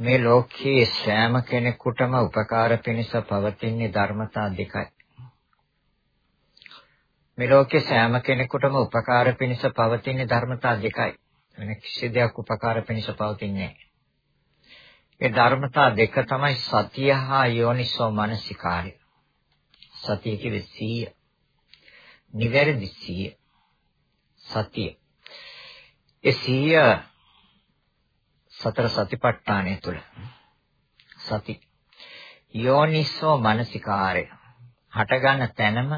මේ ලෝකයේ සෑම කෙනෙකුටම උපකාර පිණිස පවතින ධර්මතා දෙකයි මේ ලෝකේ සෑම කෙනෙකුටම උපකාර පිණිස පවතින ධර්මතා දෙකයි. වෙන කිසි දෙයක් උපකාර පිණිස පවතින්නේ නැහැ. ඒ ධර්මතා දෙක තමයි සතිය හා යෝනිසෝ මනසිකාරය. සතිය කිව්වේ සීය. නිවැරදි සීය. සතිය. ඒ සීය සතර සතිපට්ඨානය තුළ සති යෝනිසෝ මනසිකාරය හටගන්න තැනම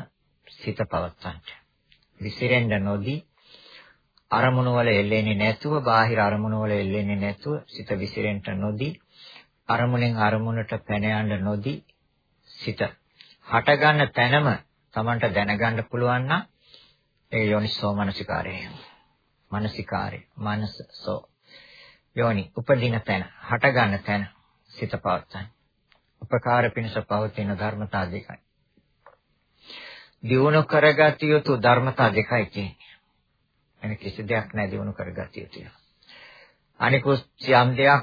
සිත පවත්තන්න. විසිරෙන්න නොදී අරමුණු වල එල්ලෙන්නේ නැතුව බාහිර අරමුණු වල එල්ලෙන්නේ නැතුව සිත විසිරෙන්න නොදී අරමුණෙන් අරමුණට පැන යන්න නොදී සිත හටගන්න තැනම Tamanට දැනගන්න පුළුවන් නම් ඒ යෝනිසෝ මනසිකාරය. මනසිකාරය. මනසෝ යෝනි උපදින තැන හටගන්න තැන සිත පවත්තන්න. උපකාර පිණිස පවතින ධර්මතා දෙකයි. දියුණු කරගatiya යුතු ධර්මතා දෙකයි තියෙන්නේ. එන කිසි දෙයක් නැහැ දියුණු කරගatiya යුතු. අනිකුත් යම් දෙයක්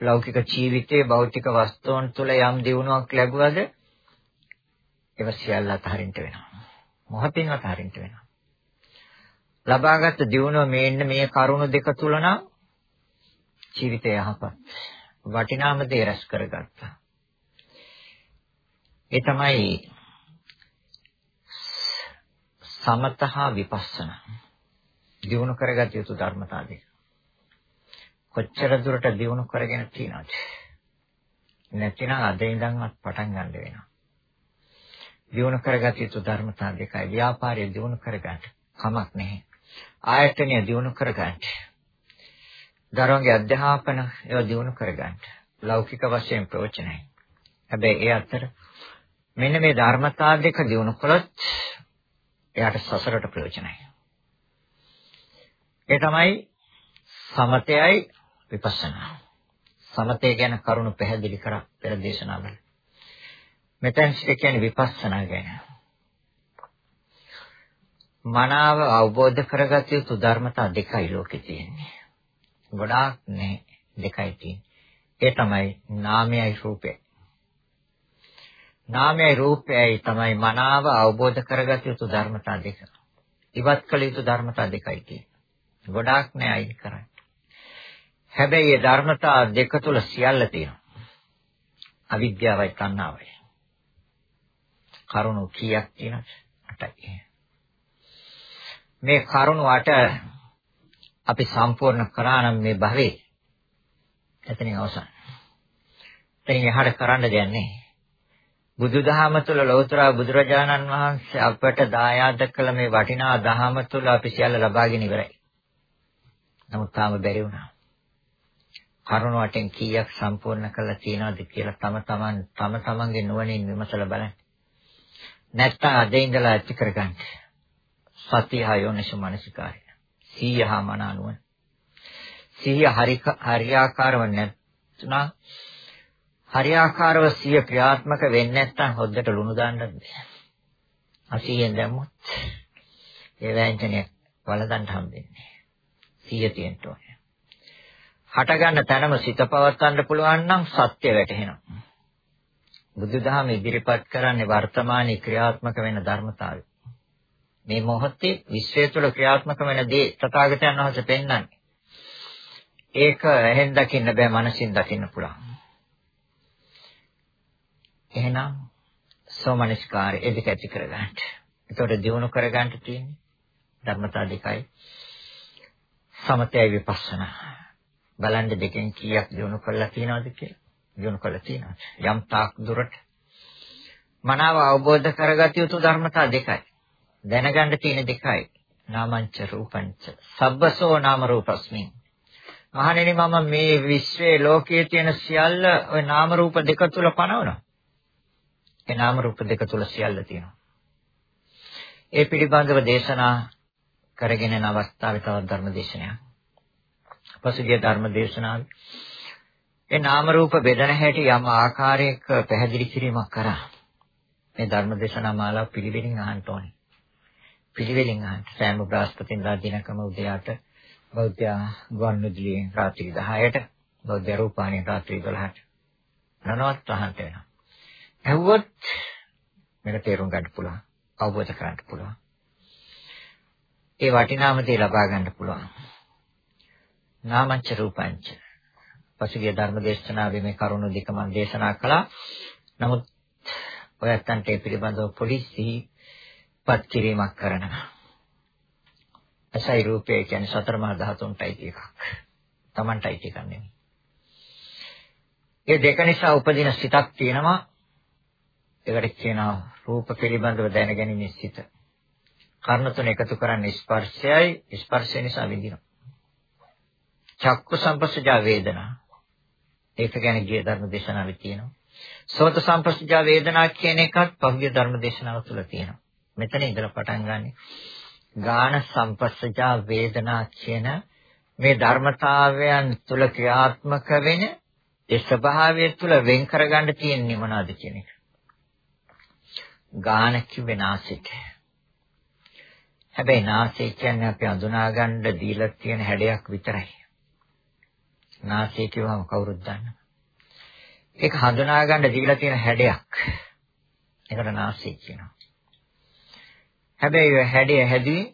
ලෞකික ජීවිතයේ භෞතික වස්තුන් තුළ යම් දියුණුවක් ලැබුවද ඒව සියල්ල අතහරින්න වෙනවා. මොහොතින් අතහරින්න වෙනවා. ලබාගත් දියුණුව මේන්න මේ කරුණු දෙක තුල නම් ජීවිතය යහපත්. වටිනාම දේ රැස් කරගත්තා. ඒ තමයි සමතහා විපස්සනා දියුණු කරගත යුතු ධර්මතා දෙක. කොච්චර දුරට දියුණු කරගෙන තියනවද? නැතිනම් අද ඉඳන්වත් පටන් ගන්න වෙනවා. දියුණු කරගත යුතු ධර්මතා දෙකයි. ව්‍යාපාරය දියුණු කරගන්න කමක් නැහැ. ආයතනය දියුණු කරගන්න. දරුවන්ගේ අධ්‍යාපන ඒවා දියුණු කරගන්න. ලෞකික වශයෙන් ප්‍රයෝජනයි. හැබැයි ඒ අතර මෙන්න මේ ධර්මතා දෙක දියුණු කළොත් එයාට සසරට ප්‍රයෝජනයි. ඒ තමයි සමතයයි විපස්සනා. සමතය ගැන කරුණු පැහැදිලි කරා පෙර දේශනාවල. මෙතෙන් සිට කියන්නේ විපස්සනා ගැන. මනාව අවබෝධ කරගත යුතු ධර්මතා දෙකයි ලෝකේ තියෙන්නේ. ගොඩාක් නෑ දෙකයි තියෙන්නේ. ඒ තමයි නාමයයි රූපයයි. නාමයයි රූපයයි තමයි මනාව අවබෝධ කරගත යුතු ධර්මතා දෙක. ඉවත් කළ යුතු ධර්මතා දෙකයි තියෙන්නේ. ගොඩාක් නෑ අයින් කරන්නේ. හැබැයි මේ ධර්මතා දෙක තුල සියල්ල තියෙනවා. අවිද්‍යාවයි තණ්හාවයි. කරුණු කීයක් තියෙනවද? 8යි. මේ කරුණු 8 අපි සම්පූර්ණ කරා නම් මේ භවයේ එතනින් අවසන්. එතනින් එහාට කරන්න දෙයක් නැහැ. බුදුදහම තුළ ලෞතර බුදුරජාණන් වහන්සේ අපට දායාද කළ මේ වටිනා දහම තුළ අපි සියල්ල ලබාගෙන ඉවරයි. නමුත් තාම බැරි වුණා. කරුණ වටෙන් කීයක් සම්පූර්ණ කළා තියනවද කියලා තම තමන් තම තමන්ගේ නුවණින් විමසලා බලන්න. නැත්තම් අද ඉඳලා ඇති කරගන්න. සතිය යෝනිස මනසිකාරය. සීයහා මනානුවන. සීය හරි හරියාකාරව නැත්නම් හරියාකාරව සිය ක්‍රියාත්මක වෙන්නේ නැත්නම් හොද්දට ලුණු දාන්නත් බෑ. අසියෙන් දැම්මොත් ඒ වෑංජනය වලදන්න හම්බෙන්නේ. සිය තියෙන්න ඕනේ. හට ගන්න තැනම සිත පවත්වන්න පුළුවන් නම් සත්‍ය වැටහෙනවා. බුදුදහම ඉදිරිපත් කරන්නේ වර්තමානයේ ක්‍රියාත්මක වෙන ධර්මතාවය. මේ මොහොතේ විශ්වය තුළ ක්‍රියාත්මක වෙන දේ තථාගතයන් වහන්සේ පෙන්වන්නේ. ඒක ඇහෙන් දකින්න බෑ මනසින් දකින්න පුළුවන්. එහෙනම් සෝමනස්කාරය එදික ඇති කරගන්න. ඒතකොට දිනු කරගන්න තියෙන්නේ ධර්මතා දෙකයි. සමතය විපස්සනා. බලන්න දෙකෙන් කීයක් දිනු කරලා තියෙනවද කියලා. දිනු කරලා තියෙනවා. යම් තාක් දුරට මනාව අවබෝධ කරගatiya යුතු ධර්මතා දෙකයි. දැනගන්න තියෙන දෙකයි. නාමංච රූපංච. සබ්බසෝ නාම රූපස්මින්. මහණෙනි මම මේ විශ්වයේ ලෝකයේ තියෙන සියල්ල ওই නාම රූප දෙක තුල පනවනවා. ඒ නාම රූප දෙක තුල සියල්ල තියෙනවා. ඒ පිළිබඳව දේශනා කරගෙන යන අවස්ථාවේ තවත් ධර්ම දේශනයක්. පසුගිය ධර්ම දේශනාවේ ඒ නාම රූප බෙදන හැටි යම් ආකාරයක පැහැදිලි කිරීමක් කරා. මේ ධර්ම දේශනා මාලාව පිළිවෙලින් අහන්න ඕනේ. පිළිවෙලින් අහන්න. සෑම බ්‍රහස්පතින්දා දිනකම උදයාට බෞද්ධ ගුවන්විදුලියෙන් රාත්‍රී 10ට බෞද්ධ රූපාණියෙන් රාත්‍රී 12ට නනවත් අහන්න වෙනවා. ඇහුවොත් මේක තේරුම් ගන්න පුළුවන්. අවබෝධ කරගන්න පුළුවන්. ඒ වටිනාම දේ ලබා ගන්න පුළුවන්. නාමංච රූපංච. පසුගිය ධර්ම දේශනාවේ මේ කරුණු දෙක මම දේශනා කළා. නමුත් ඔයත්තන්ට ඒ පිළිබඳව පොලිසි පත් කිරීමක් කරනවා. අසයි රූපය කියන්නේ සතර මහා ධාතුන්ටයි එකක්. Tamanටයි එකක් නෙමෙයි. ඒ දෙක නිසා උපදින සිතක් තියෙනවා ඒකට කියනවා රූප පිළිබඳව දැනගැනීමේ සිත. කර්ණ තුන එකතු කරන්නේ ස්පර්ශයයි ස්පර්ශය නිසා විඳිනවා. චක්කු සම්පස්සජා වේදනා. ඒක ගැන ගිය ධර්ම දේශනාවේ තියෙනවා. සෝත සම්පස්සජා වේදනා කියන එකත් පහුගිය ධර්ම දේශනාව තුළ තියෙනවා. මෙතන ඉඳලා පටන් ගන්නෙ ගාන සම්පස්සජා වේදනා කියන මේ ධර්මතාවයන් තුළ ක්‍රියාත්මක වෙන ඒ ස්වභාවය තුළ වෙන් කරගන්න තියෙන්නේ මොනවද කියන එක. ගාන කිව්වේ නාසික. හැබැයි නාසය කියන්නේ අපි අඳුනා ගන්න දීලා තියෙන හැඩයක් විතරයි. නාසය කියවම කවුරුත් දන්නවා. ඒක හඳුනා ගන්න දීලා තියෙන හැඩයක්. ඒකට නාසය කියනවා. හැබැයි ඔය හැඩය හැදුවේ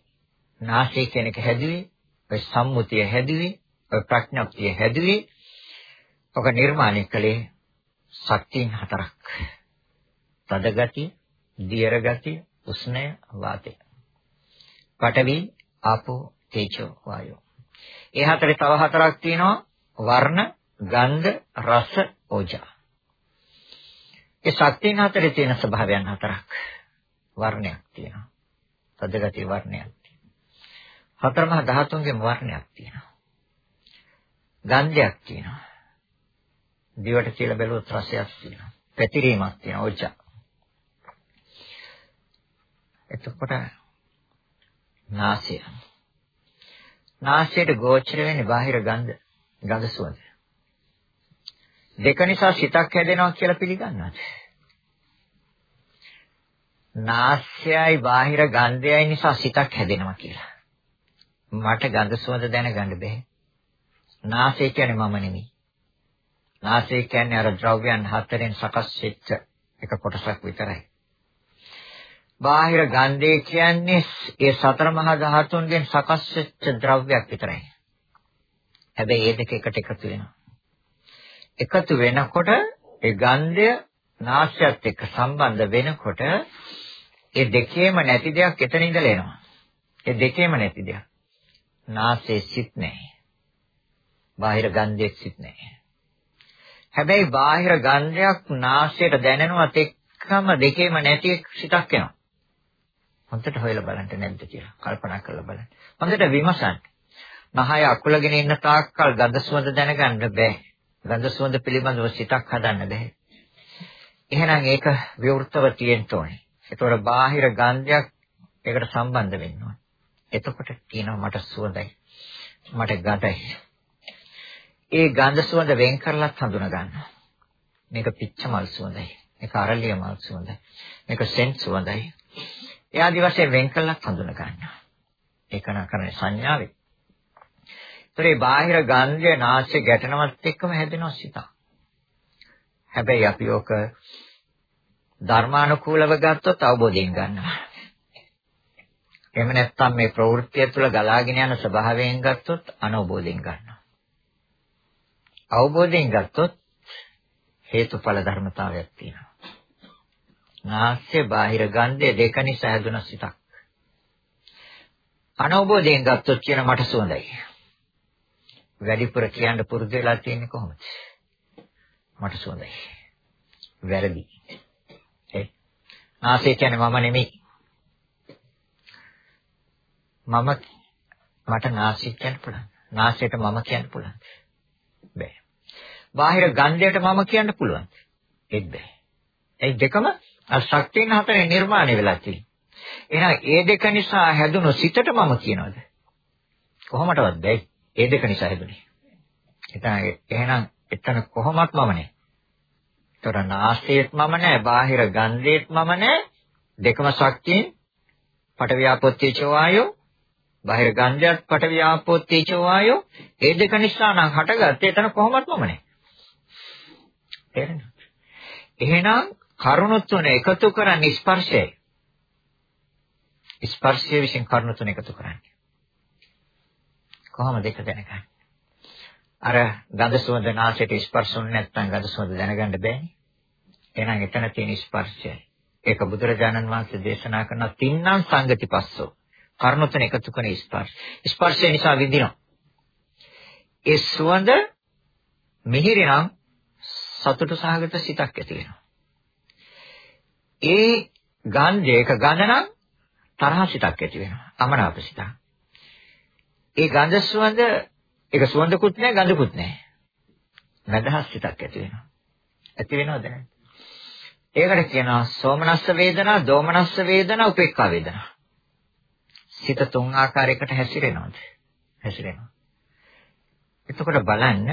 නාසය කියන එක හැදුවේ ඔය සම්මුතිය හැදුවේ ඔය ප්‍රඥප්තිය හැදුවේ ඔක නිර්මාණය කළේ ශක්තියන් හතරක්. තද ගතිය, දියර ගතිය, උෂ්ණය, වාතය. පඨවි, ආපෝ, තේජෝ, වායෝ. ඒ හතරේ තව හතරක් තියෙනවා වර්ණ, ගන්ධ, රස, ඕජා. ඒ ශක්තියන් හතරේ තියෙන ස්වභාවයන් හතරක්. වර්ණයක් තියෙනවා. තද ගතිය වර්ණයක් තියෙනවා. හතරමහා ධාතුන්ගේ වර්ණයක් තියෙනවා. ගන්ධයක් තියෙනවා. දිවට කියලා බැලුවොත් රසයක් තියෙනවා. පැතිරීමක් තියෙනවා. ඕජා. එතකොට නාසය. නාසයට ගෝචර වෙන්නේ බාහිර ගන්ධ, ගඳ සුවඳ. දෙක නිසා සිතක් හැදෙනවා කියලා පිළිගන්නවද? නාස්යයි බාහිර ගන්ධයයි නිසා සිතක් හැදෙනවා කියලා. මට ගඳ සුවඳ දැනගන්න බැහැ. නාසය කියන්නේ මම නෙමෙයි. නාසය කියන්නේ අර ද්‍රව්‍යයන් හතරෙන් සකස් වෙච්ච එක කොටසක් විතරයි. බාහිර ගන්ධය කියන්නේ ඒ සතර මහා ධාතුන්ගෙන් සකස් වෙච්ච ද්‍රව්‍යයක් විතරයි. හැබැයි ඒ දෙක එකට එකතු වෙනවා. එකතු වෙනකොට ඒ ගන්ධය නාස්‍යත් එක්ක සම්බන්ධ වෙනකොට ඒ දෙකේම නැති දෙයක් එතන ඉඳලා එනවා. ඒ දෙකේම නැති දෙයක්. නාසයේ සිත් නැහැ. බාහිර ගන්ධයේ සිත් නැහැ. හැබැයි බාහිර ගන්ධයක් නාසයට දැනෙනවත් එක්කම දෙකේම නැති සිතක් එනවා. හොඳට හොයලා බලන්න නැද්ද කියලා කල්පනා කරලා බලන්න. හොඳට විමසන්න. නහය අකුලගෙන ඉන්න තාක්කල් ගඳ සුවඳ දැනගන්න බෑ. ගඳ සුවඳ පිළිබඳව සිතක් හදන්න බෑ. එහෙනම් ඒක විවෘතව තියෙන්න ඕනේ. ඒතකොට බාහිර ගන්ධයක් ඒකට සම්බන්ධ වෙන්න ඕනේ. එතකොට කියනවා මට සුවඳයි. මට ගඳයි. ඒ ගඳ සුවඳ වෙන් කරලත් හඳුනා ගන්නවා. මේක පිච්ච මල් සුවඳයි. මේක අරලිය මල් සුවඳයි. මේක සෙන්ට් සුවඳයි. ඒ ආදි වශයෙන් වෙන් කළක් හඳුන ගන්නවා. ඒක නකරන්නේ සංඥාවේ. ඒතරේ බාහිර ගන්ධය නාසය ගැටෙනවත් එක්කම හැදෙනවා සිතක්. හැබැයි අපි ඕක ධර්මානුකූලව ගත්තොත් අවබෝධයෙන් ගන්නවා. එහෙම නැත්නම් මේ ප්‍රවෘත්තිය තුළ ගලාගෙන යන ස්වභාවයෙන් ගත්තොත් අනවබෝධයෙන් ගන්නවා. අවබෝධයෙන් ගත්තොත් හේතුඵල ධර්මතාවයක් තියෙනවා. නාස්‍ය බාහිර ගන්ධය දෙක නිසා හැදුන සිතක්. අනවබෝධයෙන් ගත්තොත් කියන මට සුවඳයි. වැඩිපුර කියන්න පුරුදු වෙලා තියෙන්නේ කොහොමද? මට සුවඳයි. වැරදි. ඒ නාසය කියන්නේ මම නෙමෙයි. මම මට නාසය කියන්න පුළුවන්. නාසයට මම කියන්න පුළුවන්. බෑ. බාහිර ගන්ධයට මම කියන්න පුළුවන්. ඒත් බෑ. ඒ දෙකම ශක්තියන් හතරේ නිර්මාණය වෙලා තියෙනවා. එහෙනම් ඒ දෙක නිසා හැදුණු සිතට මම කියනවාද? කොහොමදවත් බැයි. ඒ දෙක නිසා හැදුනේ. එතන එහෙනම් එතන කොහොමත් මම නෑ. ඒතර නාසයේත් මම නෑ, බාහිර ගන්ධයේත් මම නෑ. දෙකම ශක්තියෙන් පටවියාපොත්තේච වායෝ බාහිර ගන්ධයත් පටවියාපොත්තේච වායෝ ඒ දෙක නිසා නම් හටගත්තේ එතන කොහොමත් මම නෑ. තේරෙනවද? එහෙනම් කරුණු තුන එකතු කරන්නේ ස්පර්ශයයි. ස්පර්ශය විසින් කරුණු තුන එකතු කරන්නේ. කොහොමද ඒක දැනගන්නේ? අර ගඳ සුවඳ නාසයට ස්පර්ශුනේ නැත්නම් ගඳ සුවඳ දැනගන්න බෑනේ. එහෙනම් එතන තියෙන ස්පර්ශයයි. ඒක බුදුරජාණන් වහන්සේ දේශනා කරන තින්නම් සංගතිපස්සෝ. කර්ණොතන එකතු කරන ස්පර්ශ. ස්පර්ශය නිසා විඳිනවා. ඒ සුවඳ මිහිරි නම් සතුට සහගත සිතක් ඇති වෙනවා. ඒ ගන්ධය එක ගඳ නම් තරහ සිතක් ඇති වෙනවා. අමනාප සිතක්. ඒ ගඳ සුවඳ ඒක සුවඳකුත් නැහැ ගඳකුත් නැහැ. නැදහස් සිතක් ඇති වෙනවා. ඇති වෙනවද නැද්ද? ඒකට කියනවා සෝමනස්ස වේදනා, දෝමනස්ස වේදනා, උපේක්ඛා වේදනා. සිත තුන් ආකාරයකට හැසිරෙනවද? හැසිරෙනවා. එතකොට බලන්න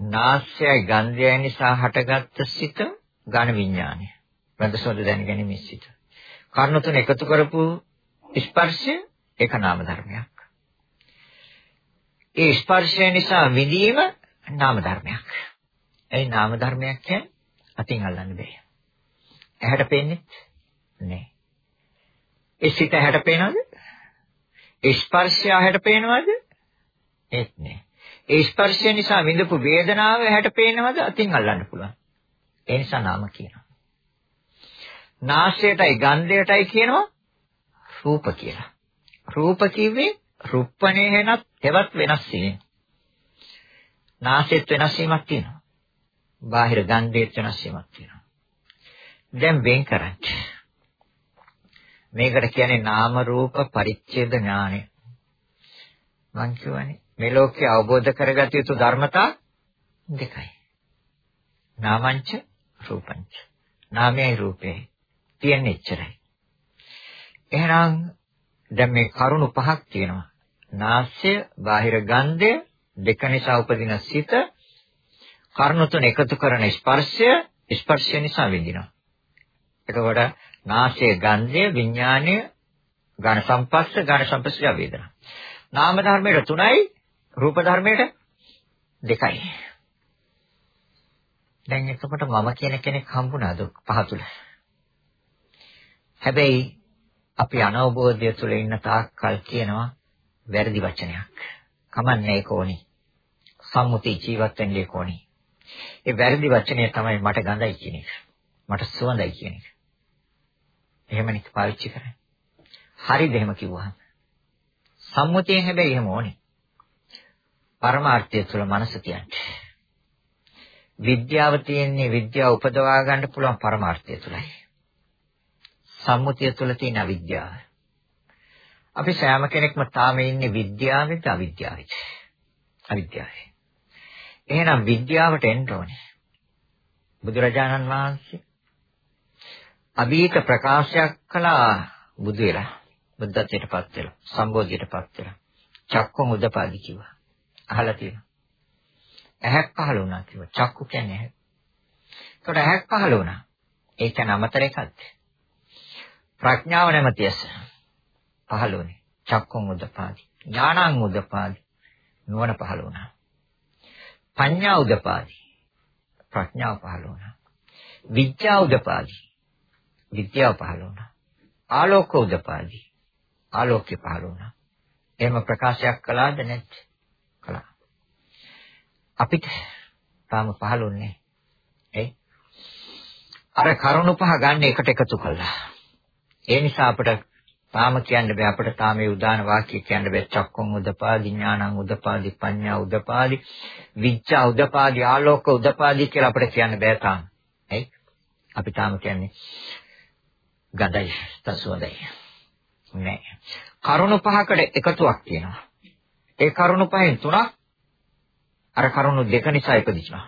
නාස්‍යයි ගන්ධයයි නිසා හටගත්ත සිත ඝන විඥානය. වැදසොද දැනගැනීමේ සිත. කර්ණ තුන එකතු කරපු ස්පර්ශය ඒක නාම ධර්මයක්. ඒ ස්පර්ශය නිසා විඳීම නාම ධර්මයක්. ඒ නාම ධර්මයක් කියන්නේ අතින් අල්ලන්න බෑ. ඇහැට පේන්නේ නෑ. ඒ සිත ඇහැට පේනවද? ඒ ස්පර්ශය ඇහැට පේනවද? ඒත් නෑ. ඒ ස්පර්ශය නිසා විඳපු වේදනාව ඇහැට පේනවද? අතින් අල්ලන්න පුළුවන්. ඒ නිසා නාම කියනවා. නාසයටයි ගන්ධයටයි කියනවා රූප කියලා. රූප කිව්වේ රුප්පණේ වෙනත් හෙවත් වෙනස් වීම. නාසෙත් වෙනස් වීමක් තියෙනවා. බාහිර ගන්ධෙත් වෙනස් වීමක් තියෙනවා. දැන් වෙන් කරන්නේ. මේකට කියන්නේ නාම රූප පරිච්ඡේද ඥානය. මං කියවනේ මේ ලෝකේ අවබෝධ කරගත යුතු ධර්මතා දෙකයි. නාමංච රූපංච. නාමයයි රූපේ තියෙන්නේ එච්චරයි. එහෙනම් දැන් මේ කරුණු පහක් තියෙනවා. නාස්‍ය, බාහිර ගන්ධය, දෙක නිසා උපදින සිත, කර්ණ තුන එකතු කරන ස්පර්ශය, ස්පර්ශය නිසා විඳිනවා. එතකොට නාසය ගන්ධය, විඥානය, ඝන සම්පස්ස, ඝන සම්පස්ස වේදනා. නාම ධර්මයේ තුනයි, රූප ධර්මයේ දෙකයි. දැන් එතකොට මම කියන කෙනෙක් හම්බුණාද පහ තුල? හැබැයි අපි අනවබෝධය තුළ ඉන්න තාක්කල් කියනවා වැරදි වචනයක්. කමන්නේ කොහොනේ. සම්මුති ජීවත් වෙන්නේ කොහොනේ. ඒ වැරදි වචනය තමයි මට ගඳයි කියන එක. මට සුවඳයි කියන එක. එහෙමනේ පාවිච්චි කරන්නේ. හරිද එහෙම කිව්වහම? සම්මුතියෙන් හැබැයි එහෙම ඕනේ. පරමාර්ථය තුළ මනස තියන්නේ. විද්‍යාව තියෙන්නේ විද්‍යාව උපදවා ගන්න පුළුවන් පරමාර්ථය තුළයි. සම්මුතිය තුළ තියෙන අවිද්‍යාව. අපි සෑම කෙනෙක්ම තාම ඉන්නේ විද්‍යාවෙද අවිද්‍යාවෙද? අවිද්‍යාවේ. එහෙනම් විද්‍යාවට එන්න ඕනේ. බුදුරජාණන් වහන්සේ අභීත ප්‍රකාශයක් කළා බුදු වෙලා බුද්ධත්වයටපත් වෙලා සම්බෝධියටපත් වෙලා චක්කුම් උදපාදි කිව්වා. අහලා තියෙනවා. ඇහැක් පහළ වුණා කිව්වා. චක්කු කියන්නේ ඇහැ. ඒකට ඇහක් පහළ වුණා. ඒ කියන්නේ අමතර එකක්ද? ප්‍රඥාව නැමැතියස පහළ වුණේ. චක්කුම් උදපාදි. ඥානං උදපාදි. නුවණ පහළ වුණා. පඤ්ඤා උදපාදි. ප්‍රඥාව පහළ වුණා. විද්‍යා උදපාදි. විද්‍යාව පහළ වුණා. ආලෝක උදපාදි. ආලෝකය පහළ වුණා. එහෙම ප්‍රකාශයක් කළාද නැත්? කළා. අපිට තාම පහළුන්නේ. ඒ අර කරුණු පහ ගන්න එකට එකතු කළා. ඒ නිසා අපිට තාම කියන්න බෑ අපිට තාම මේ උදාන වාක්‍ය කියන්න බෑ චක්කුම් උදපාදි ඥානං උදපාදි පඤ්ඤා උදපාදි විච්ඡා උදපාදි ආලෝක උදපාදි කියලා අපිට කියන්න බෑ තාම. ඇයි? අපි තාම කියන්නේ ගඳයි තසුවදයි. නෑ. කරුණු පහකට එකතුවක් තියෙනවා. ඒ කරුණු පහෙන් තුනක් අර කරුණු දෙක නිසා ඉපදිනවා.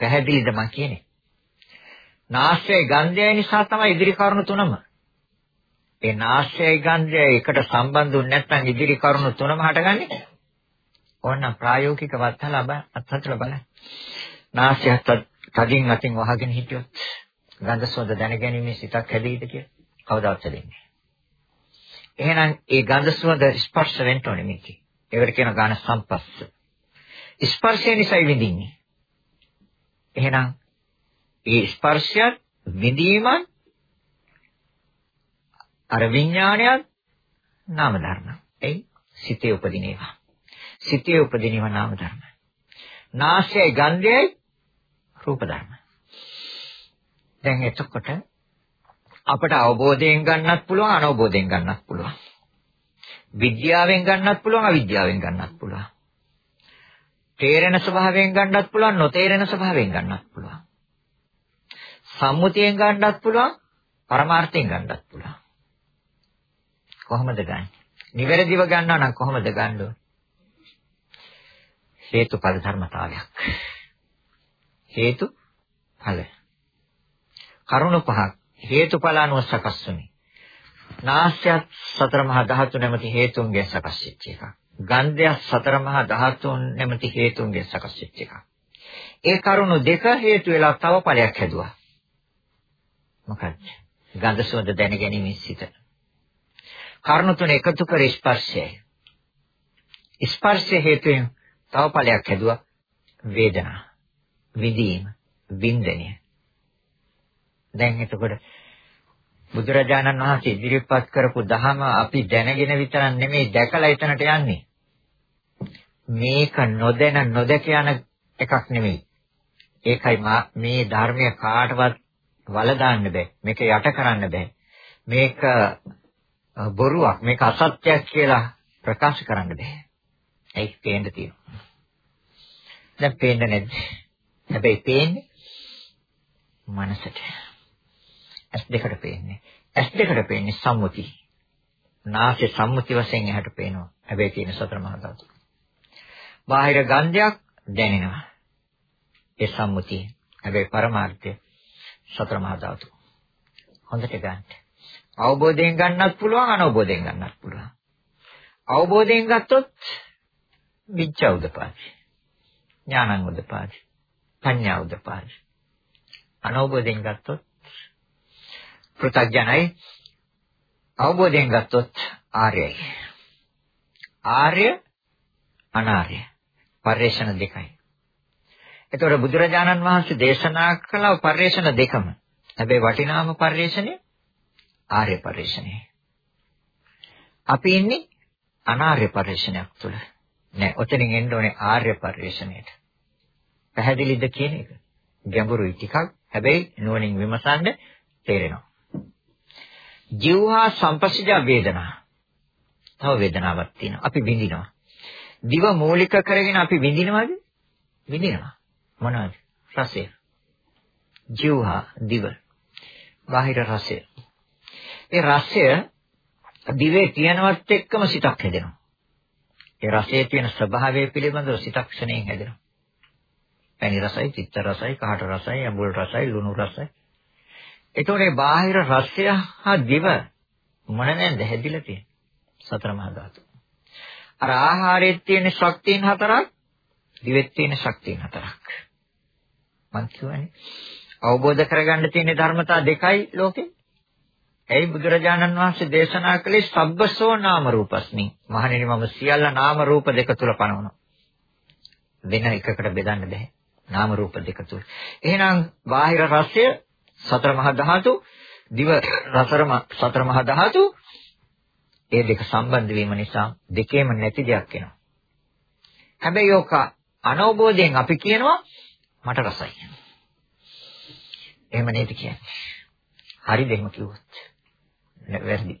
පැහැදිලිද මම කියන්නේ? නාස්‍යයි ගන්ධයයි නිසා තමයි ඉදිරි කරුණු තුනම. ඒ නාස්‍යයි ගන්ධයයි එකට සම්බන්ධුනේ නැත්නම් ඉදිරි කරුණු තුනම හටගන්නේ. ඕන්න ප්‍රායෝගික වත්තල අත්හතර බලන්න. නාස්‍ය තදින් අතින් වහගෙන හිටියොත් ගන්ධ සුවඳ දැනගැනීමේ සිතක් හැදෙයිද කියලා කවදාවත් හැදෙන්නේ එහෙනම් ඒ ගන්ධ සුවඳ ස්පර්ශ වෙන්න ඕනේ මේකේ. ඒකට කියන ගාන සම්පස්ස. ස්පර්ශය නිසායි විඳින්නේ. එහෙනම් ඒ ස්පර්ශයත් විඳීමත් අර විඥානයත් නාම ධර්ම. එයි සිතේ උපදින ඒවා. සිතේ උපදින ඒවා නාම ධර්ම. නාසයයි ගන්ධයයි රූප ධර්ම. දැන් එතකොට අපට අවබෝධයෙන් ගන්නත් පුළුවන් අනවබෝධයෙන් ගන්නත් පුළුවන්. විද්‍යාවෙන් ගන්නත් පුළුවන් අවිද්‍යාවෙන් ගන්නත් පුළුවන්. තේරෙන ස්වභාවයෙන් ගන්නත් පුළුවන් නොතේරෙන ස්වභාවයෙන් ගන්නත් පුළුවන්. සම්මුතියෙන් ගන්නත් පුළුවන් පරමාර්ථයෙන් ගන්නත් පුළුවන්. කොහොමද ගන්නේ? නිවැරදිව ගන්නවා නම් කොහොමද ගන්න ඕනේ? හේතුඵල ධර්මතාවයක්. හේතු ඵල. කරුණු පහක් හේතුඵල අනුව සකස් වුනේ. නාස්‍යත් සතර මහා ධාතු නැමැති හේතුන්ගෙන් සකස් වෙච්ච එකක්. ගන්ධය සතර මහා ධාතුන් නැමැති හේතුන්ගෙන් සකස් වෙච්ච එකක්. ඒ කරුණු දෙක හේතු වෙලා තව ඵලයක් හැදුවා. මොකක්ද? ගන්ධ සුවඳ දැන ගැනීම සිත. කරුණු තුන එකතු කර ස්පර්ශයයි. ස්පර්ශය හේතුවෙන් තව ඵලයක් හැදුවා වේදනා. විදීම, වින්දනය. දැන් එතකොට බුදුරජාණන් වහන්සේ ඉදිරිපත් කරපු ධහම අපි දැනගෙන විතරක් නෙමෙයි දැකලා එතනට යන්නේ. මේක නොදැන නොදක යන එකක් නෙමෙයි. ඒකයි මේ ධර්මය කාටවත් වලදාන්න බෑ. මේක යට කරන්න බෑ. මේක බොරුවක් මේක අසත්‍යයක් කියලා ප්‍රකාශ කරන්න බෑ. ඒක පේන්න තියෙනවා. දැන් පේන්නේ නැද්ද? හැබැයි පේන්නේ මනසට. ඇස් දෙකට පේන්නේ. ඇස් දෙකට පේන්නේ සම්මුති. නාසය සම්මුති වශයෙන් එහාට පේනවා. හැබැයි තියෙන සතර මහා ධාතු. බාහිර ගන්ධයක් දැනෙනවා. ඒ සම්මුතිය. හැබැයි පරමාර්ථය සතර මහා ධාතු. හොඳට ගන්න. අවබෝධයෙන් ගන්නත් පුළුවන් අනවබෝධයෙන් ගන්නත් පුළුවන්. අවබෝධයෙන් ගත්තොත් විච්ඡා උදපාදි. ඥානං උදපාදි. පඤ්ඤා උදපාදි. අනවබෝධයෙන් ගත්තොත් පෘථග්ජනයි අවබෝධයෙන් ගත්තොත් ආර්යයි. ආර්ය අනාර්ය. පරිේශන දෙකයි. එතකොට බුදුරජාණන් වහන්සේ දේශනා කළ පරිේශන දෙකම. හැබැයි වටිනාම පරිේශනේ ආර්ය පරිේශනේ. අපි ඉන්නේ අනාර්ය පරිේශනයක් තුළ. නෑ, ඔතනින් එන්න ඕනේ ආර්ය පරිේශනයට. පැහැදිලිද කියන එක? ගැඹුරුයි ටිකක්. හැබැයි නුවණින් විමසන්න තේරෙනවා. ජීවහා සංපස්සජ වේදනා. තව වේදනාවක් තියෙනවා. අපි විඳිනවා. දිව මූලික කරගෙන අපි විඳිනවද? විඳිනවා. මොනවද? රසය. ජීවහා දිව. බාහිර රසය. ඒ රසය දිවේ තියනවත් එක්කම සිතක් හැදෙනවා. ඒ රසයේ තියෙන ස්වභාවය පිළිබඳව සිතක් ක්ෂණයෙන් හැදෙනවා. පැණි රසයි, චිත්ත රසයි, කහට රසයි, අඹුල් රසයි, ලුණු රසයි, එතකොට මේ බාහිර රසය හා දිව මොන නැන්ද හැදිලා තියෙන්නේ? සතර මහා ධාතු. අර ආහාරයේ තියෙන ශක්තියන් හතරක්, දිවෙත් තියෙන ශක්තියන් හතරක්. මං කියවනේ අවබෝධ කරගන්න තියෙන ධර්මතා දෙකයි ලෝකේ. ඇයි බුදුරජාණන් වහන්සේ දේශනා කළේ සබ්බසෝ නාම රූපස්මි. මහණෙනි මම සියල්ල නාම රූප දෙක තුල පනවනවා. වෙන එකකට බෙදන්න බෑ. නාම රූප දෙක තුල. එහෙනම් බාහිර රසය සතර මහා ධාතු, දිව රසරම සතර මහා ධාතු ඒ දෙක සම්බන්ධ වීම නිසා දෙකේම නැති දෙයක් වෙනවා. හැබැයි ඕක අනවබෝධයෙන් අපි කියනවා මට රසයි. එහෙම නේද කියන්නේ? හරිද එහෙම කිව්වොත්? වැරදි.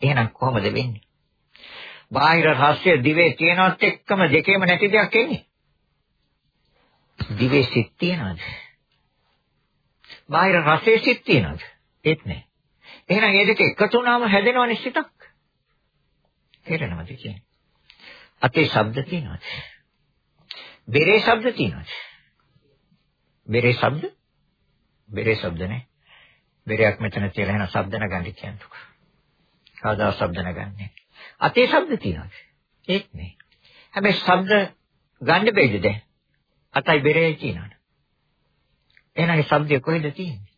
එහෙනම් කොහොමද වෙන්නේ? බාහිර රසය දිවේ තියෙනවත් එක්කම දෙකේම නැති දෙයක් එන්නේ. දිවේ සිත් තියනවාද? බාහිර රසයේ සිත් තියනවාද? ඒත් නෑ. එහෙනම් මේ දෙක එකතු වුණාම හැදෙනවනේ සිතක්. තේරෙනවද කියන්නේ? අතේ ශබ්ද තියනවාද? බෙරේ ශබ්ද තියනවාද? බෙරේ ශබ්ද? බෙරේ ශබ්ද නෑ. බෙරයක් මෙතන තියලා එන ශබ්ද නගන්න කියන්නකො. කවදා ශබ්ද නගන්නේ? අතේ ශබ්ද තියනවාද? ඒත් නෑ. හැබැයි ශබ්ද ගන්න බැයිද දැන්? අතයි බෙරේ තියනවාද? එහෙනම් ශබ්දය කොහෙද තියෙන්නේ?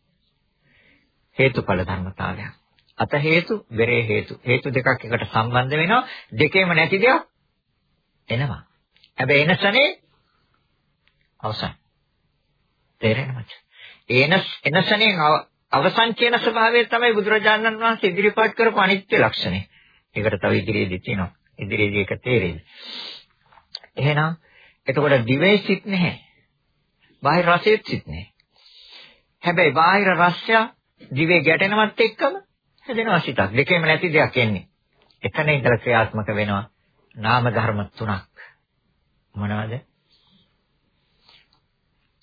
හේතුඵල ධර්මතාවයක්. අත හේතු, බෙරේ හේතු. හේතු දෙකක් එකට සම්බන්ධ වෙනවා. දෙකේම නැති දෙයක් එනවා. හැබැයි එන සනේ අවසන්. තේරෙනවද? එන එන සනේ අවසන් කියන ස්වභාවය තමයි බුදුරජාණන් වහන්සේ ඉදිරිපත් කරපු අනිත්‍ය ලක්ෂණය. ඒකට තව ඉදිරියේදී තියෙනවා. ඉදිරියේදී ඒක තේරෙයි. එහෙනම් එතකොට දිවේ සිත් නැහැ. බාහිර රසෙත් සිත් නැහැ. හැබැයි බාහිර රසය දිවේ ගැටෙනවත් එක්කම හැදෙනවා සිතක්. දෙකේම නැති දෙයක් එන්නේ. එතන ඉඳලා ක්‍රියාත්මක වෙනවා නාම ධර්ම තුනක්. මොනවද?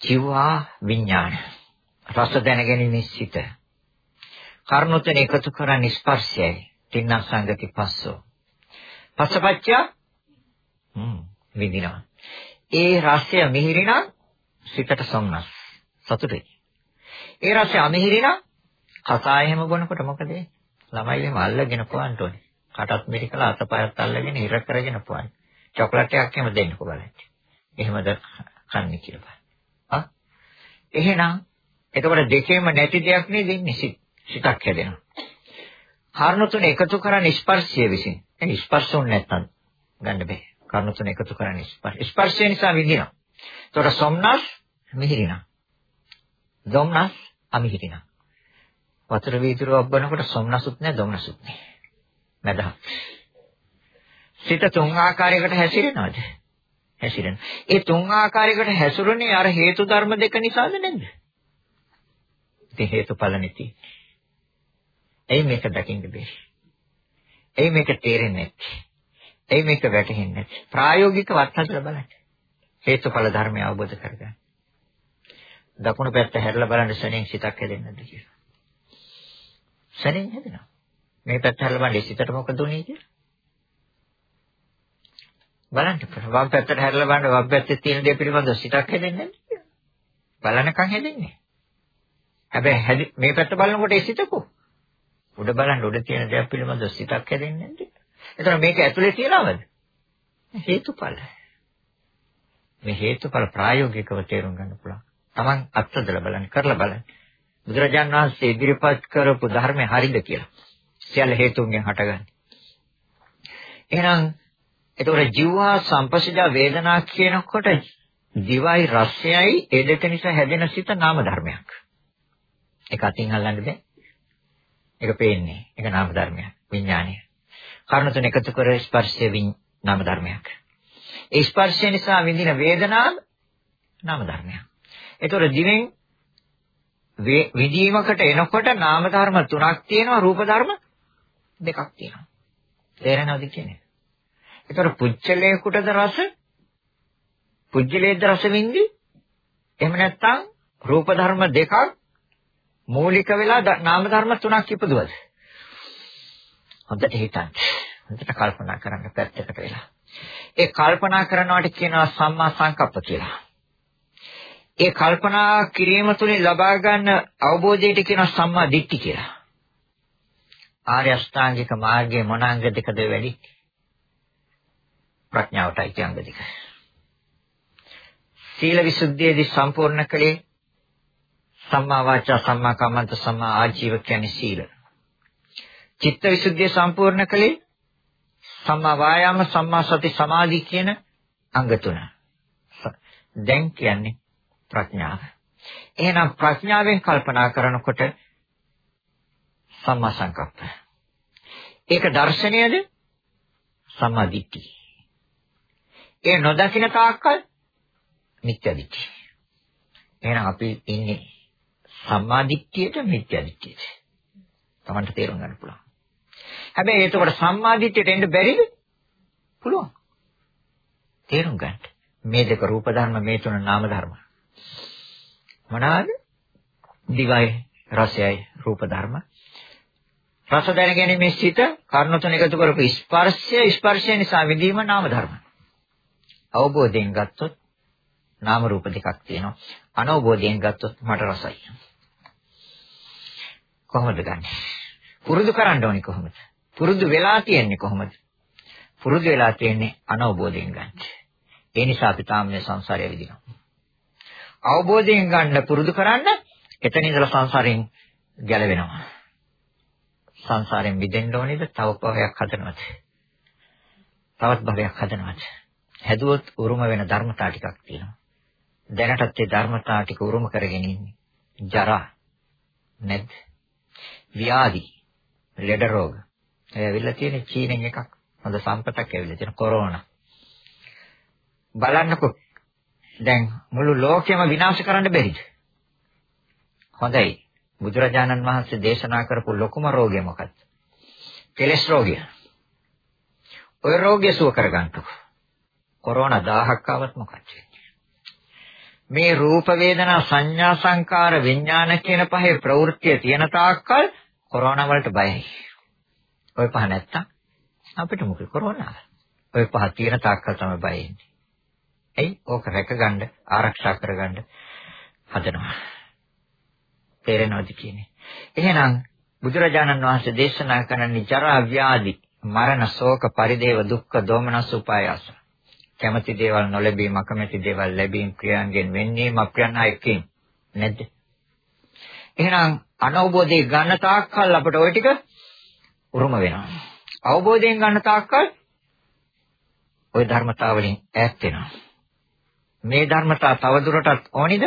ජීවා විඥාන. රස දැනගැනීමේ සිත. කර්ණොතන එකතු කරන් ස්පර්ශයයි. තින්න සංගති පස්සෝ. පස්සපච්චය හ්ම් විඳිනවා. ඒ රසය මිහිරිනම් සිතට සොම්නස් සතුටුයි. ඒ රසය අමිහිරිනම් කසාය හැම බොනකොට මොකද වෙන්නේ? ළමයි එහෙම අල්ලගෙන පොවන්න ඕනේ. කටත් මිරිකලා අතපයත් අල්ලගෙන ඉර කරගෙන පොවන්න. චොකලට් එකක් එහෙම දෙන්නකෝ බලන්න. එහෙමද කන්නේ කියලා බලන්න. ආ එහෙනම් එතකොට දෙකේම නැති දෙයක් නේ දෙන්නේ සිතක් හැදෙනවා. කාරණ තුන එකතු කරන් ස්පර්ශය විසින්. ඒ ස්පර්ශුන් නැත්තම් ගන්න බෑ. කාරණ තුන එකතු කරන් ස්පර්ශ. ස්පර්ශය නිසා විඳිනවා. එතකොට සොම්නස් මිහිරිනා. දොම්නස් අමිහිරිනා. වතුර වීදුරුවක් බනකොට සොම්නසුත් නැහැ දොම්නසුත් නැහැ. මැදහත්. සිත තුන් ආකාරයකට හැසිරෙනවද? හැසිරෙන. ඒ තුන් ආකාරයකට හැසිරුනේ අර හේතු ධර්ම දෙක නිසාද නැද්ද? ඉතින් හේතුඵල නැති. එයි මේක දකින්න බෑ. එයි මේක තේරෙන්නේ නැති. එයි මේක වැටහෙන්නේ නැති. ප්‍රායෝගික වත්තහදලා බලන්න. හේතුඵල ධර්මය අවබෝධ කරගන්න. දකුණු පැත්ත හැරලා බලන්න ශරණෙන් සිතක් හැදෙන්නේ නැද්ද කියලා. ශරණෙන් හැදෙනවා. මේ පැත්ත හැරලා බලන්න සිතට මොකද උනේ කියලා. බලන්න වම් පැත්තට හැරලා බලන්න වම් පැත්තේ තියෙන දේ පිළිබඳව සිතක් හැදෙන්නේ නැහැ. බලනකම් හැදෙන්නේ. හැබැයි මේ පැත්ත බලනකොට ඒ සිතකෝ. උඩ බලන්න උඩ තියෙන දේ පිළිබඳව සිතක් හැදෙන්නේ නැද්ද? එතන මේක ඇතුලේ තියනවද? හේතුඵල. මේ හේතුඵල ප්‍රායෝගිකව තේරුම් ගන්න පුළුවන්. Taman අත්දැකලා බලන්න කරලා බලන්න. බුදුරජාන් වහන්සේ ඉදිරිපත් කරපු ධර්මය හරිද කියලා. සියල්ල හේතුන්ගෙන් හටගන්නේ. එහෙනම් එතකොට ජීවා සංපස්සජා වේදනා කියනකොට දිවයි රසයයි ඒ දෙක නිසා හැදෙන සිත නාම ධර්මයක්. ඒක අතින් අල්ලන්න බෑ. ඒක පේන්නේ. ඒක නාම ධර්මයක්. විඥානය. කර්ණ තුන එකතු කර ස්පර්ශය වින් නාම ධර්මයක්. ඒ ස්පර්ශය නිසා විඳින වේදනාව නාම ධර්මයක්. ඒතකොට දිවෙන් විදීමකට එනකොට නාම ධර්ම තුනක් තියෙනවා රූප ධර්ම දෙකක් තියෙනවා. තේරෙනවද කියන්නේ? ඒතර පුච්චලයකටද රස? පුජ්‍යලේද රස වින්දි? එහෙම නැත්නම් රූප ධර්ම දෙකක් මූලික වෙලා නාම ධර්ම තුනක් ඉපදුවද? හොඳට හිතන්න. හොඳට කල්පනා කරන්න පැත්තකට වෙලා. ඒ කල්පනා කරනවට කියනවා සම්මා සංකප්ප කියලා. ඒ කල්පනා කිරීම තුළින් ලබා ගන්න අවබෝධයට කියනවා සම්මා දිට්ඨි කියලා. ආර්ය අෂ්ටාංගික මාර්ගයේ මොනාංග දෙකද වැඩි? ප්‍රඥාවටයි කියන දෙක. සීල විසුද්ධියේදී සම්පූර්ණ කළේ සම්මා වාචා සම්මා කම්මන්ත සම්මා ආජීව කියන්නේ සීල. චිත්ත විසුද්ධිය සම්පූර්ණ කළේ සම්මා වායාම සම්මා සති සමාධි කියන අංග තුන. දැන් කියන්නේ ප්‍රඥාව. එහෙනම් ප්‍රඥාවෙන් කල්පනා කරනකොට සම්මා සංකප්ප. ඒක දර්ශනයද? සම්මා දිට්ඨිය. ඒ නොදකින තාක්කල් මිත්‍යා දිට්ඨිය. එහෙනම් අපි ඉන්නේ සම්මා දිට්ඨියට මිත්‍යා දිට්ඨියට. Tamanට තේරුම් ගන්න පුළුවන්. හැබැයි එතකොට සම්මා දිට්ඨියට එන්න බැරිද? පුළුවන්. තේරුම් ගන්න. මේ දෙක රූප ධර්ම මේ තුන නාම ධර්ම. මොනවාද? දිවයි රසයයි රූප ධර්ම. රස දැනගැනීමේ සිට කර්ණ තුන එකතු කරපු ස්පර්ශය ස්පර්ශය නිසා විඳීම නාම ධර්ම. අවබෝධයෙන් ගත්තොත් නාම රූප දෙකක් තියෙනවා. අනවබෝධයෙන් ගත්තොත් මට රසයි. කොහොමද ගන්නෙ? පුරුදු කරන්න ඕනේ කොහොමද? පුරුදු වෙලා තියෙන්නේ කොහොමද? පුරුදු වෙලා තියෙන්නේ අනවබෝධයෙන් ගන්න. ඒ නිසා අපි තාම මේ සංසාරය විදිනවා. අවබෝධයෙන් ගන්න පුරුදු කරන්න එතන ඉඳලා සංසාරයෙන් ගැලවෙනවා. සංසාරයෙන් මිදෙන්න ඕනේද? තව භවයක් හදනවද? තවත් භවයක් හදනවද? හැදුවොත් උරුම වෙන ධර්මතා ටිකක් තියෙනවා. දැනටත් ඒ ධර්මතා ටික උරුම කරගෙන ඉන්නේ. ජරා නැද්ද? ව්‍යාධි, ලෙඩ රෝග. ඒ ඇවිල්ලා තියෙන චීනෙන් එකක්. හොඳ සම්පතක් ඇවිල්ලා තියෙන කොරෝනා. බලන්නකෝ. දැන් මුළු ලෝකෙම විනාශ කරන්න බැරිද? හොඳයි. බුදුරජාණන් වහන්සේ දේශනා කරපු ලොකුම රෝගය මොකක්ද? කෙලස් රෝගය. ওই රෝගය සුව කරගන්නකො. කොරෝනා 1000ක් ආවත් මොකක්ද? මේ රූප වේදනා සංඥා සංකාර විඥාන කියන පහේ ප්‍රවෘත්තිය තියෙන තාක්කල් කොරෝනා වලට බයයි. ওই පහ නැත්තම් අපිට මොකද කොරෝනා? ওই පහ තියෙන තාක්කල් තමයි බය ඉන්නේ. එයි ඕක රැකගන්න ආරක්ෂා කරගන්න හදනවා. තේරෙනවද කියන්නේ? එහෙනම් බුදුරජාණන් වහන්සේ දේශනා කරන්නේ ජරා ව්‍යාධි මරණ ශෝක පරිදේව දුක්ඛ දෝමනස් උපායස කැමැති දේවල් නොලැබීම, අකමැති දේවල් ලැබීම, ක්‍රියාන්ගෙන් වෙන්නේම අප්‍රියන්හා එක්කීම නැද්ද? එහෙනම් අනවබෝධයෙන් ගන්න තාක්කල් අපිට ওই ටික උරුම වෙනවා. අවබෝධයෙන් ගන්න තාක්කල් ওই ධර්මතාවලින් ඈත් වෙනවා. මේ ධර්මතා තවදුරටත් ඕනිද?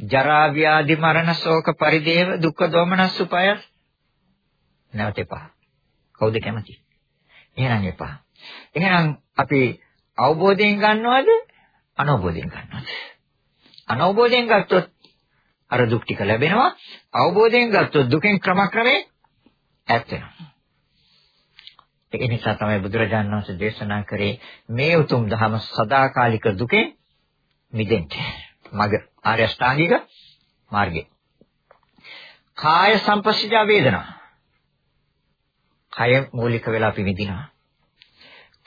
ජරා ව්‍යාධි මරණ ශෝක පරිදේව දුක්ඛ දෝමනස් උපය නැවතෙපා. කවුද කැමති? එහෙනම් එපා. එහෙනම් අපි අවබෝධයෙන් ගන්නවද අනවබෝධයෙන් ගන්නවද අනවබෝධයෙන් ගත්තොත් අර දුක් ටික ලැබෙනවා. අවබෝධයෙන් ගත්තොත් දුකෙන් ක්‍රමක්‍රමයෙන් ඈත් වෙනවා. ඒ නිසා තමයි බුදුරජාණන් වහන්සේ දේශනා කරේ මේ උතුම් ධම සදාකාලික දුකෙන් මිදෙන්න. මග ආර්ය අෂ්ටාංගික මාර්ගය. කාය සංපස්සජා වේදනා. කය මූලික වෙලා අපි විඳිනවා.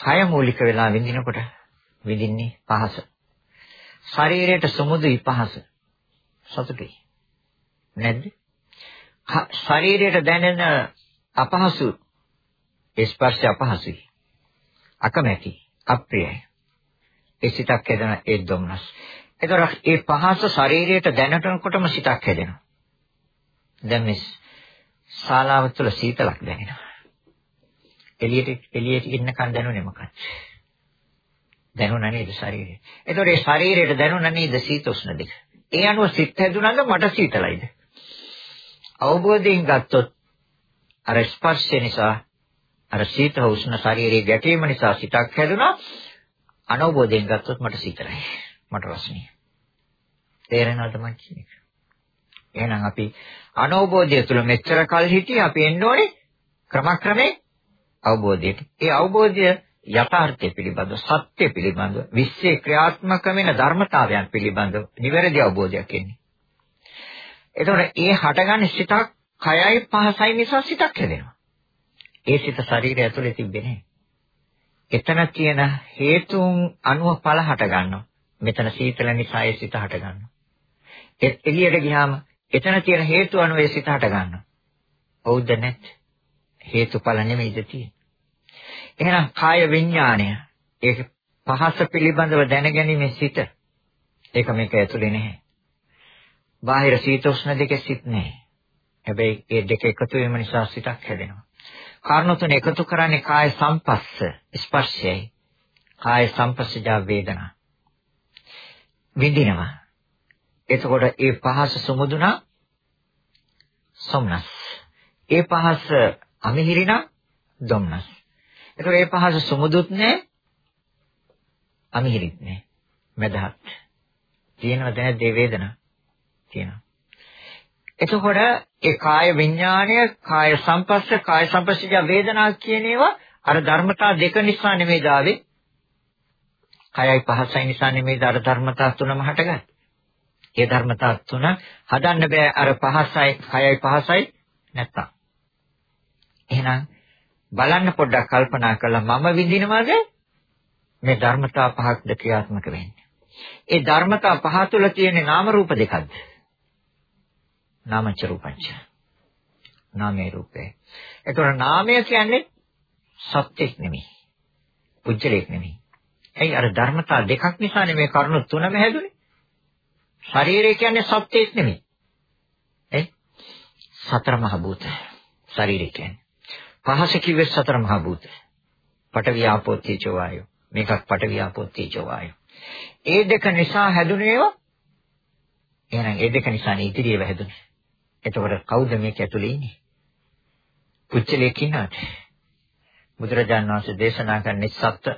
කය මූලික වෙලා විඳිනකොට විඳින්නේ පහස. ශරීරයට සුමුදුයි පහස. සතුටුයි. නැද්ද? ශරීරයට දැනෙන අපහසු ස්පර්ශ අපහසුයි. අකමැති, අප්‍රියයි. ඒ සිතක් හැදෙන ඒ දුම්නස්. ඒතර ඒ පහස ශරීරයට දැනටනකොටම සිතක් හැදෙනවා. දැන් මේ ශාලාව තුළ සීතලක් දැනෙනවා. එළියට එළියට ඉන්නකන් දැනුනේ මොකක්ද? දැනුණා නේද ශරීරේ? එතකොට ඒ ශරීරයට දැනුණා නේද සීත උෂ්ණ දෙක? ඒ අනුව සිත් හැදුනද මට සීතලයිද? අවබෝධයෙන් ගත්තොත් අර ස්පර්ශය නිසා අර සීත උෂ්ණ ශරීරයේ ගැටීම නිසා සිතක් හැදුනා. අනවබෝධයෙන් ගත්තොත් මට සීතලයි. මට රසණිය. තේරෙනවද මම කියන්නේ? එහෙනම් අපි අනවබෝධය තුළ මෙච්චර කල් හිටියේ අපි එන්න ඕනේ ක්‍රමක්‍රමයෙන් අවබෝධයට. ඒ අවබෝධය යථාර්ථය පිළිබඳව, සත්‍ය පිළිබඳව, විශ්ේ ක්‍රියාත්මක වෙන ධර්මතාවයන් පිළිබඳව නිවැරදි අවබෝධයක් එන්නේ. එතකොට ඒ හටගන්නේ සිතක් කයයි පහසයි නිසා සිතක් හැදෙනවා. ඒ සිත ශරීරය ඇතුලේ තිබෙන්නේ නැහැ. එතන තියෙන හේතුන් අනුව ඵල හට ගන්නවා. මෙතන සීතල නිසා ඒ සිත හට ගන්නවා. එළියට ගියාම එතන තියෙන හේතු අනුව ඒ සිත හට ගන්නවා. හවුද නැත්? හේතුඵල නෙමෙයිද තියෙන්නේ. එහෙනම් කාය විඥාණය ඒක පහස පිළිබඳව දැනගැනීමේ සිට ඒක මේක ඇතුලේ නැහැ. බාහිර සීතෝෂ්ණ දෙකේ සිත් නැහැ. හැබැයි මේ දෙක එකතු වීම නිසා සිතක් හැදෙනවා. කාරණා තුන එකතු කරන්නේ කාය සංපස්ස ස්පර්ශයයි. කාය සංපස්සජා වේදනා. විඳිනවා. එතකොට ඒ පහස සමුදුනා සොම්නස්. ඒ පහස අමිහිරිනා දොම්නස්. එතකොට ඒ පහස සමුදුත් නැහැ අමිහිරිත් නැහැ. මදහත්. තියෙනවද නැද්ද ඒ වේදනා? තියෙනවා. එතකොට ඒ කාය විඥාණය, කාය සංපස්ස, කාය සංපස්සජ වේදනා කියන ඒවා අර ධර්මතා දෙක නිසා නෙමෙයි දාවේ. කයයි පහසයි නිසා නෙමෙයි අර ධර්මතා තුනම හටගන්නේ. ඒ ධර්මතා තුන හදන්න බෑ අර පහසයි, කයයි පහසයි නැත්තම්. එහෙනම් බලන්න පොඩ්ඩක් කල්පනා කළා මම විඳිනවද මේ ධර්මතා පහක්ද ක්‍රියාත්මක වෙන්නේ. ඒ ධර්මතා පහ තුළ තියෙන නාම රූප දෙකක්ද? නාමච රූපංච. නාමයේ රූපේ. ඒතකොට නාමය කියන්නේ සත්‍යෙක් නෙමෙයි. පුජ්‍යලයක් නෙමෙයි. ඇයි අර ධර්මතා දෙකක් නිසානේ මේ කරුණු තුනම හැදුනේ? ශරීරය කියන්නේ සත්‍යෙක් නෙමෙයි. ඒ සතර මහ භූත ශරීරය කියන්නේ. පහස කිව්වේ සතර මහ භූත. පඨවි ආපෝ තේජෝ වායෝ. මේකක් පඨවි ආපෝ තේජෝ වායෝ. ඒ දෙක නිසා හැදුනේවා එහෙනම් ඒ දෙක නිසා ඉදිරියව හැදුනේ. එතකොට කවුද මේක ඇතුලේ ඉන්නේ? කුච්චලයක් ඉන්නවද? බුදුරජාණන් වහන්සේ දේශනා කරන නිස්සත්ත්ව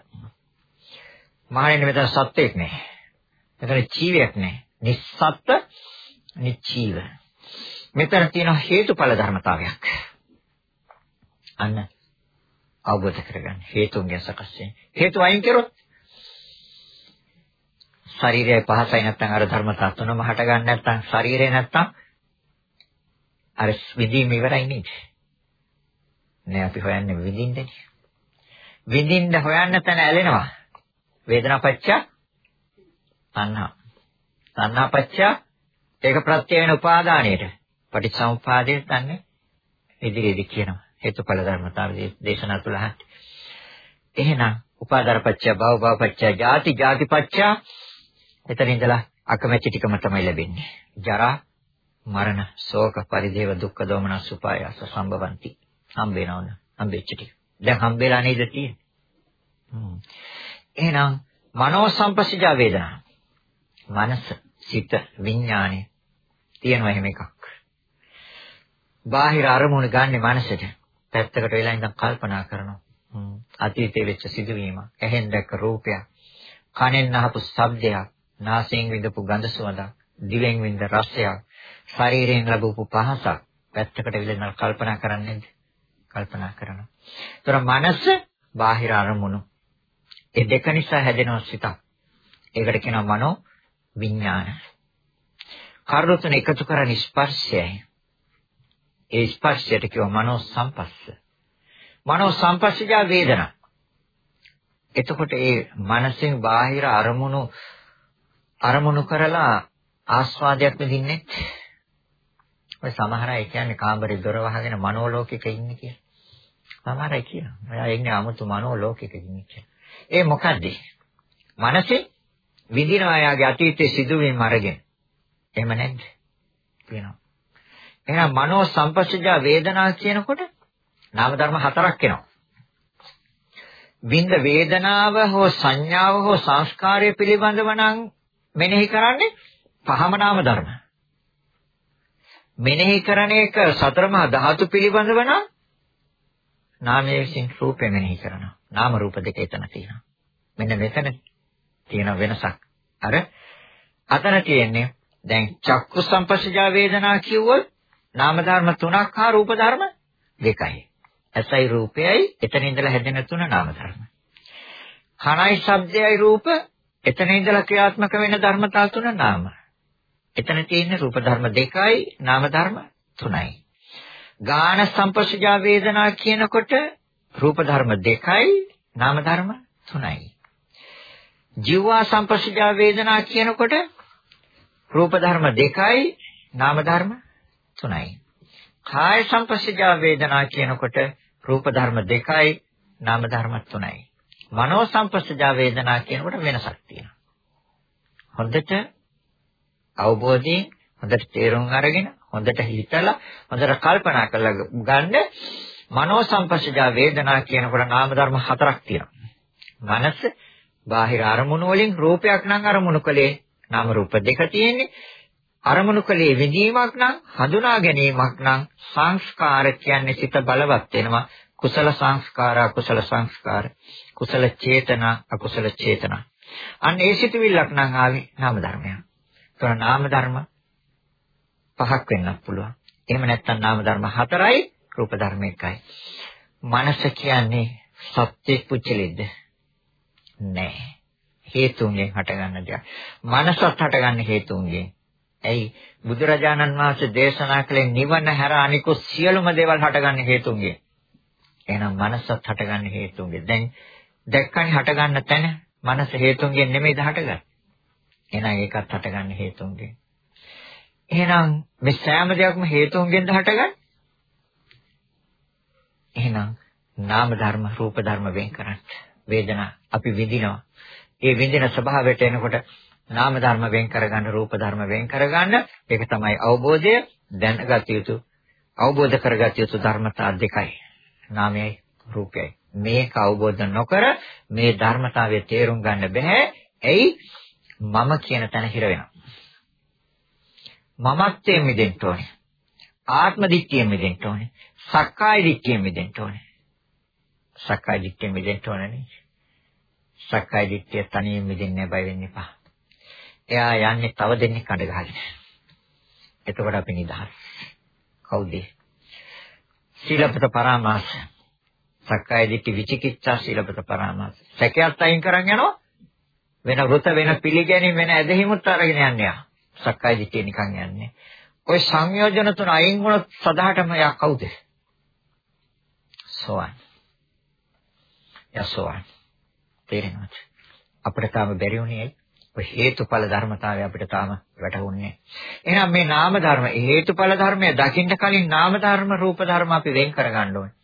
මහණෙනි මෙතන සත්‍යයක් නෑ. මෙතන ජීවයක් නෑ. නිස්සත්ත්ව නිචීව. මෙතන තියෙන හේතුඵල ධර්මතාවයක්. අන්න අවබෝධ කරගන්න. හේතුන්ගෙන් සකස් වෙන. හේතු අයින් කරොත් ශරීරයයි පහසයි නැත්නම් අර ධර්මතා තුනම හට ගන්න නැත්නම් ශරීරය නැත්නම් අර විඳීම ඉවරයි නේද? නේ අපි හොයන්නේ විඳින්නේ. විඳින්න හොයන්න තැන ඇලෙනවා. වේදනාපච්ච තණ්හා. තණ්හාපච්ච ඒක ප්‍රත්‍ය වෙන උපාදානයට. පටිච්චසමුපාදයේ තන්නේ ඉදිරියේදී කියනවා. හේතුඵල ධර්මතාවයේ දේශනා තුල එහෙනම් උපාදාරපච්ච භව භවපච්ච ජාති ජාතිපච්ච එතන ඉඳලා අකමැති ටිකම තමයි ලැබෙන්නේ. ජරා, මරණ, ශෝක, පරිදේව, දුක්ඛ, දෝමන, සුපායස සම්භවಂತಿ. හම්බ වෙනවද? හම්බෙච්ච ටික. දැන් හම්බෙලා නේද තියෙන්නේ? හ්ම්. එහෙනම් මනෝ සංපස්සජ වේදනා. මනස, සිත, විඥානය තියෙනවා එහෙම එකක්. බාහිර අරමුණ ගන්නෙ මනසට. පැත්තකට වෙලා ඉඳන් කල්පනා කරනවා. අතීතයේ වෙච්ච සිදුවීමක්, ඇහෙන් දැක්ක රූපයක්, කනෙන් අහපු ශබ්දයක්, නාසයෙන් විඳපු ගඳ සුවඳක්, දිවෙන් විඳ රසයක්, ශරීරයෙන් ලැබපු පහසක් පැත්තකට විලඳන කල්පනා කරන්නේද? කල්පනා කරනවා. ඒතර මනස බාහිර අරමුණු. ඒ දෙක නිසා හැදෙන සිතක්. ඒකට කියනවා මනෝ විඥාන. කර්ණතුන එකතු කරන ස්පර්ශයයි. ඒ ස්පර්ශයට කියව මනෝ සංපස්ස. මනෝ සංපස්සජා වේදනා. එතකොට ඒ මනසෙන් බාහිර අරමුණු අරමුණු කරලා ආස්වාදයක් විඳින්නේ ඔය සමහර අය කියන්නේ කාමරේ දොර වහගෙන මනෝලෝකික ඉන්නේ කියලා. සමහර අය කියනවා. ඔයා ඉන්නේ 아무තු මනෝලෝකික ඉන්නේ කියලා. ඒ මොකද්ද? මනසේ විඳිනවා යාගේ අතීතයේ සිදුවීම් අරගෙන. එහෙම නැද්ද? කියනවා. එහෙනම් මනෝ සංපස්සජා වේදනා කියනකොට නාම ධර්ම හතරක් එනවා. විඳ වේදනාව හෝ සංඥාව හෝ සංස්කාරය පිළිබඳව නම් මෙනෙහි කරන්නේ පහම නාම ධර්ම. මෙනෙහි කරන එක සතර මහා ධාතු පිළිබඳව නම් නාමයේ විසින් රූපේ මෙනෙහි කරනවා. නාම රූප දෙක එතන තියෙනවා. මෙන්න මෙතන තියෙන වෙනසක්. අර අතන තියෙන්නේ දැන් චක්කු සංපස්සජා වේදනා කිව්වොත් නාම ධර්ම තුනක් හා රූප ධර්ම දෙකයි. ඇසයි රූපයයි එතන ඉඳලා හැදෙන තුන නාම ධර්ම. කනයි ශබ්දයයි රූප එතන ඉඳලා ක්‍රියාත්මක වෙන ධර්මතා තුන නාම. එතන තියෙන රූප ධර්ම දෙකයි නාම ධර්ම තුනයි. ගාන සංපස්සජා වේදනා කියනකොට රූප ධර්ම දෙකයි නාම ධර්ම තුනයි. ජීවා සංපස්සජා වේදනා කියනකොට රූප ධර්ම දෙකයි නාම ධර්ම තුනයි. කාය සංපස්සජා වේදනා කියනකොට රූප ධර්ම දෙකයි නාම ධර්ම තුනයි. මනෝ සංපස්සජා වේදනා කියනකොට වෙනසක් තියෙනවා. හොඳට අවබෝධයෙන් හොඳට තේරුම් අරගෙන හොඳට හිතලා හොඳට කල්පනා කරලා ගන්න මනෝ සංපස්සජා වේදනා කියනකොට නාම ධර්ම හතරක් තියෙනවා. මනස බාහිර අරමුණු වලින් රූපයක් නම් අරමුණු කලේ නාම රූප දෙක තියෙන්නේ. අරමුණු කලේ විඳීමක් නම් හඳුනා ගැනීමක් නම් සංස්කාර කියන්නේ සිත බලවත් වෙනවා. කුසල සංස්කාර අකුසල සංස්කාර කුසල චේතනා අකුසල චේතනා අන්න ඒ සිතුවිල්ලක් නම් ආවේ නාම ධර්මයක්. ඒතර නාම ධර්ම පහක් වෙන්නත් පුළුවන්. එහෙම නැත්නම් නාම ධර්ම හතරයි රූප ධර්ම එකයි. මනස කියන්නේ සත්‍ය පුච්චලෙද්ද? නෑ. හේතුන්ගෙන් හටගන්න දෙයක්. මනසත් හටගන්න හේතුන්ගෙන්. ඇයි බුදුරජාණන් වහන්සේ දේශනා කළේ නිවන හැර අනිකුත් සියලුම දේවල් හටගන්න හේතුන්ගෙන්. එහෙනම් මනසත් හටගන්න හේතුන්ගෙන්. දැන් දැක්කනේ හටගන්න තැන මනස හේතුන්ගෙන් නෙමෙයිද හටගන්නේ. එහෙනම් ඒකත් හටගන්න හේතුන්ගෙන්. එහෙනම් මේ සෑම දෙයක්ම හේතුන්ගෙන්ද හටගන්නේ? එහෙනම් නාම ධර්ම රූප ධර්ම වෙන් කරන්න. වේදනා අපි විඳිනවා. ඒ විඳින ස්වභාවයට එනකොට නාම ධර්ම වෙන් කරගන්න රූප ධර්ම වෙන් කරගන්න ඒක තමයි අවබෝධය දැනගත යුතු අවබෝධ කරගත යුතු ධර්මතා දෙකයි. නාමයයි රූපයයි. මේක අවබෝධ නොකර මේ ධර්මතාවය තේරුම් ගන්න බෑ. ඇයි? මම කියන තැන හිර වෙනවා. මමත්වයෙන් මිදෙන්න ඕනේ. ආත්ම දිට්ඨියෙන් මිදෙන්න ඕනේ. සක්කාය දිට්ඨියෙන් මිදෙන්න ඕනේ. සක්කාය දිට්ඨියෙන් මිදෙන්න ඕනේ නේ. සක්කාය දිට්ඨිය තනියෙන් මිදෙන්නේ බය වෙන්න එපා. එයා යන්නේ තව දෙන්නේ කඩ ගහගෙන. එතකොට අපි නිදහස්. කවුද? සීලපත පරාමාස. සක්කාය දිට්ඨි විචිකිච්ඡා සීලපත පරාමාස. සැකයක් අයින් කරන් යනවා. වෙන වෘත වෙන පිළිගැනීම වෙන ඇදහිමුත් අරගෙන යන්නේ. සක්කාය දිට්ඨිය නිකන් යන්නේ. ওই සංයෝජන තුන අයින් වුණොත් සදාටම යා කවුද? සෝවන්. යසෝවන්. තේරෙනවද? අපිට තාම බැරි වුණේ ඇයි? ඔය හේතුඵල ධර්මතාවය අපිට තාම වැටහුන්නේ එහෙනම් මේ නාම ධර්ම හේතුඵල ධර්මය දකින්න කලින් නාම ධර්ම රූප ධර්ම අපි වෙන් කරගන්න ඕනේ.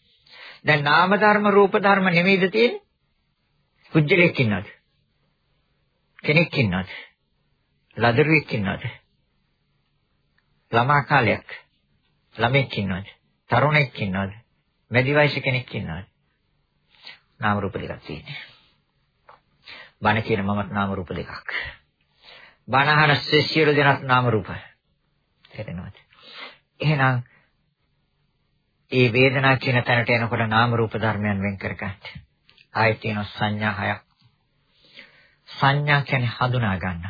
දැන් නාම ධර්ම රූප ධර්ම නෙමෙයිද තියෙන්නේ? කුජලයක් ඉන්නවද? කෙනෙක් ඉන්නවද? ලදරුවෙක් ඉන්නවද? ළමා කාලයක් ළමෙක් ඉන්නවද? තරුණෙක් ඉන්නවද? මැදි වයස කෙනෙක් ඉන්නවද? නාම රූප දෙකක් තියෙනවා. බණ කියන මමත් නාම රූප දෙකක්. බණ අහන ශිෂ්‍යයරු දෙනත් නාම රූප. තේරෙනවද? එහෙනම් ඒ වේදනා කියන තැනට එනකොට නාම රූප ධර්මයන් වෙන් කර ගන්න. ආයෙත් තියෙන සංඥා හයක්. සංඥා කියන්නේ හඳුනා ගන්න.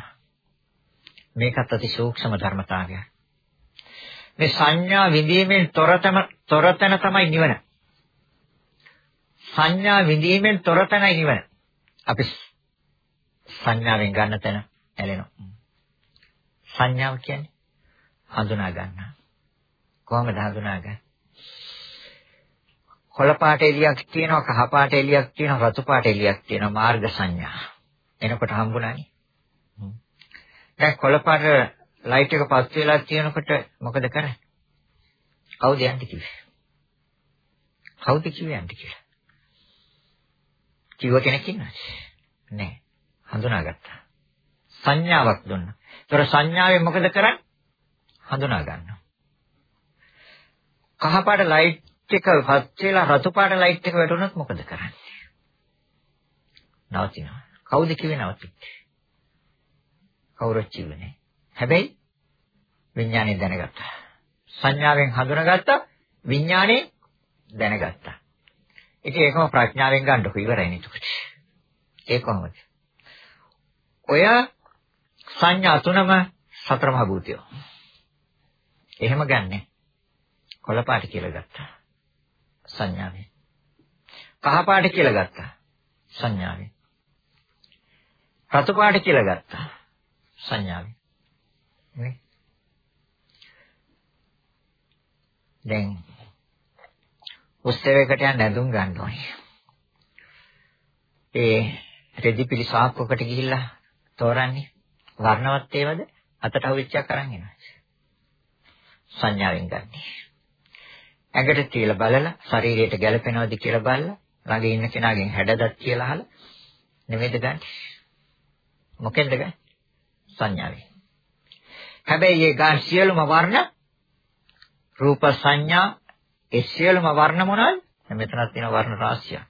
මේකත් අති සූක්ෂම ධර්මතාවයක්. මේ සංඥා විඳීමෙන් තොරතම තොරතන තමයි නිවන. සංඥා විඳීමෙන් තොරතනයි නිවන. අපි සංඥාවෙන් ගන්න තැන ඇලෙනවා. සංඥාව කියන්නේ හඳුනා ගන්න. කොහොමද හඳුනාගන්නේ? කොළ පාට එලියක් තියෙනවා, කහ පාට එලියක් තියෙනවා, රතු පාට එලියක් තියෙනවා මාර්ග සංඥා. එනකොට හම්බුණානේ. දැන් කොළ පාට ලයිට් එක පස් වෙලා තියෙනකොට මොකද කරන්නේ? කවුද යන්නේ කිව්වේ? කවුද කිව්වේ යන්නේ කියලා? කිව්ව කෙනෙක් ඉන්නවද? නැහැ. හඳුනාගත්තා. සංඥාවක් දුන්නා. ඒතර සංඥාවෙන් මොකද කරන්නේ? හඳුනා ගන්නවා. කහපාට ලයිට් එක පත් වෙලා රතු පාට ලයිට් එක වැටුණොත් මොකද කරන්නේ? නවතිනවා. කවුද කිව්වේ නවතින්නේ? කවුරුත් කිව්වේ නෑ. හැබැයි විඥාණය දැනගත්තා. සංඥාවෙන් හඳුනාගත්තා විඥාණය දැනගත්තා. ඒක ඒකම ප්‍රඥාවෙන් ගන්නකො ඉවරයි නේද? ඒ කොහොමද? ඔය සංඥා තුනම සතර මහ භූතයෝ. එහෙම ගන්නෙ. කොළපාට කියලා ගත්තා. සංඥාවෙන්. කහපාට කියලා ගත්තා. සංඥාවෙන්. රතු පාට කියලා ගත්තා. සංඥාවෙන්. නේ? දැන් උත්සවයකට යන්න ඇඳුම් ගන්න ඕනේ. ඒ රෙදි පිළි සාක්කුවකට ගිහිල්ලා තෝරන්නේ වර්ණවත් ඒවද අතට අවිච්චයක් අරන් එනවා. සංඥාවෙන් ගන්නෙ. ඇඟට තියලා බලලා ශරීරයට ගැළපෙනවද කියලා බලලා ළඟ ඉන්න කෙනාගෙන් හැඩදත් කියලා අහලා නෙමෙයිද ගන්න. මොකෙන්ද ගන්න? සංඥාවෙන්. හැබැයි ඒ ගාන සියලුම වර්ණ රූප සංඥා ඒ සියලුම වර්ණ මොනවද? මෙතනත් තියෙන වර්ණ රාශිය.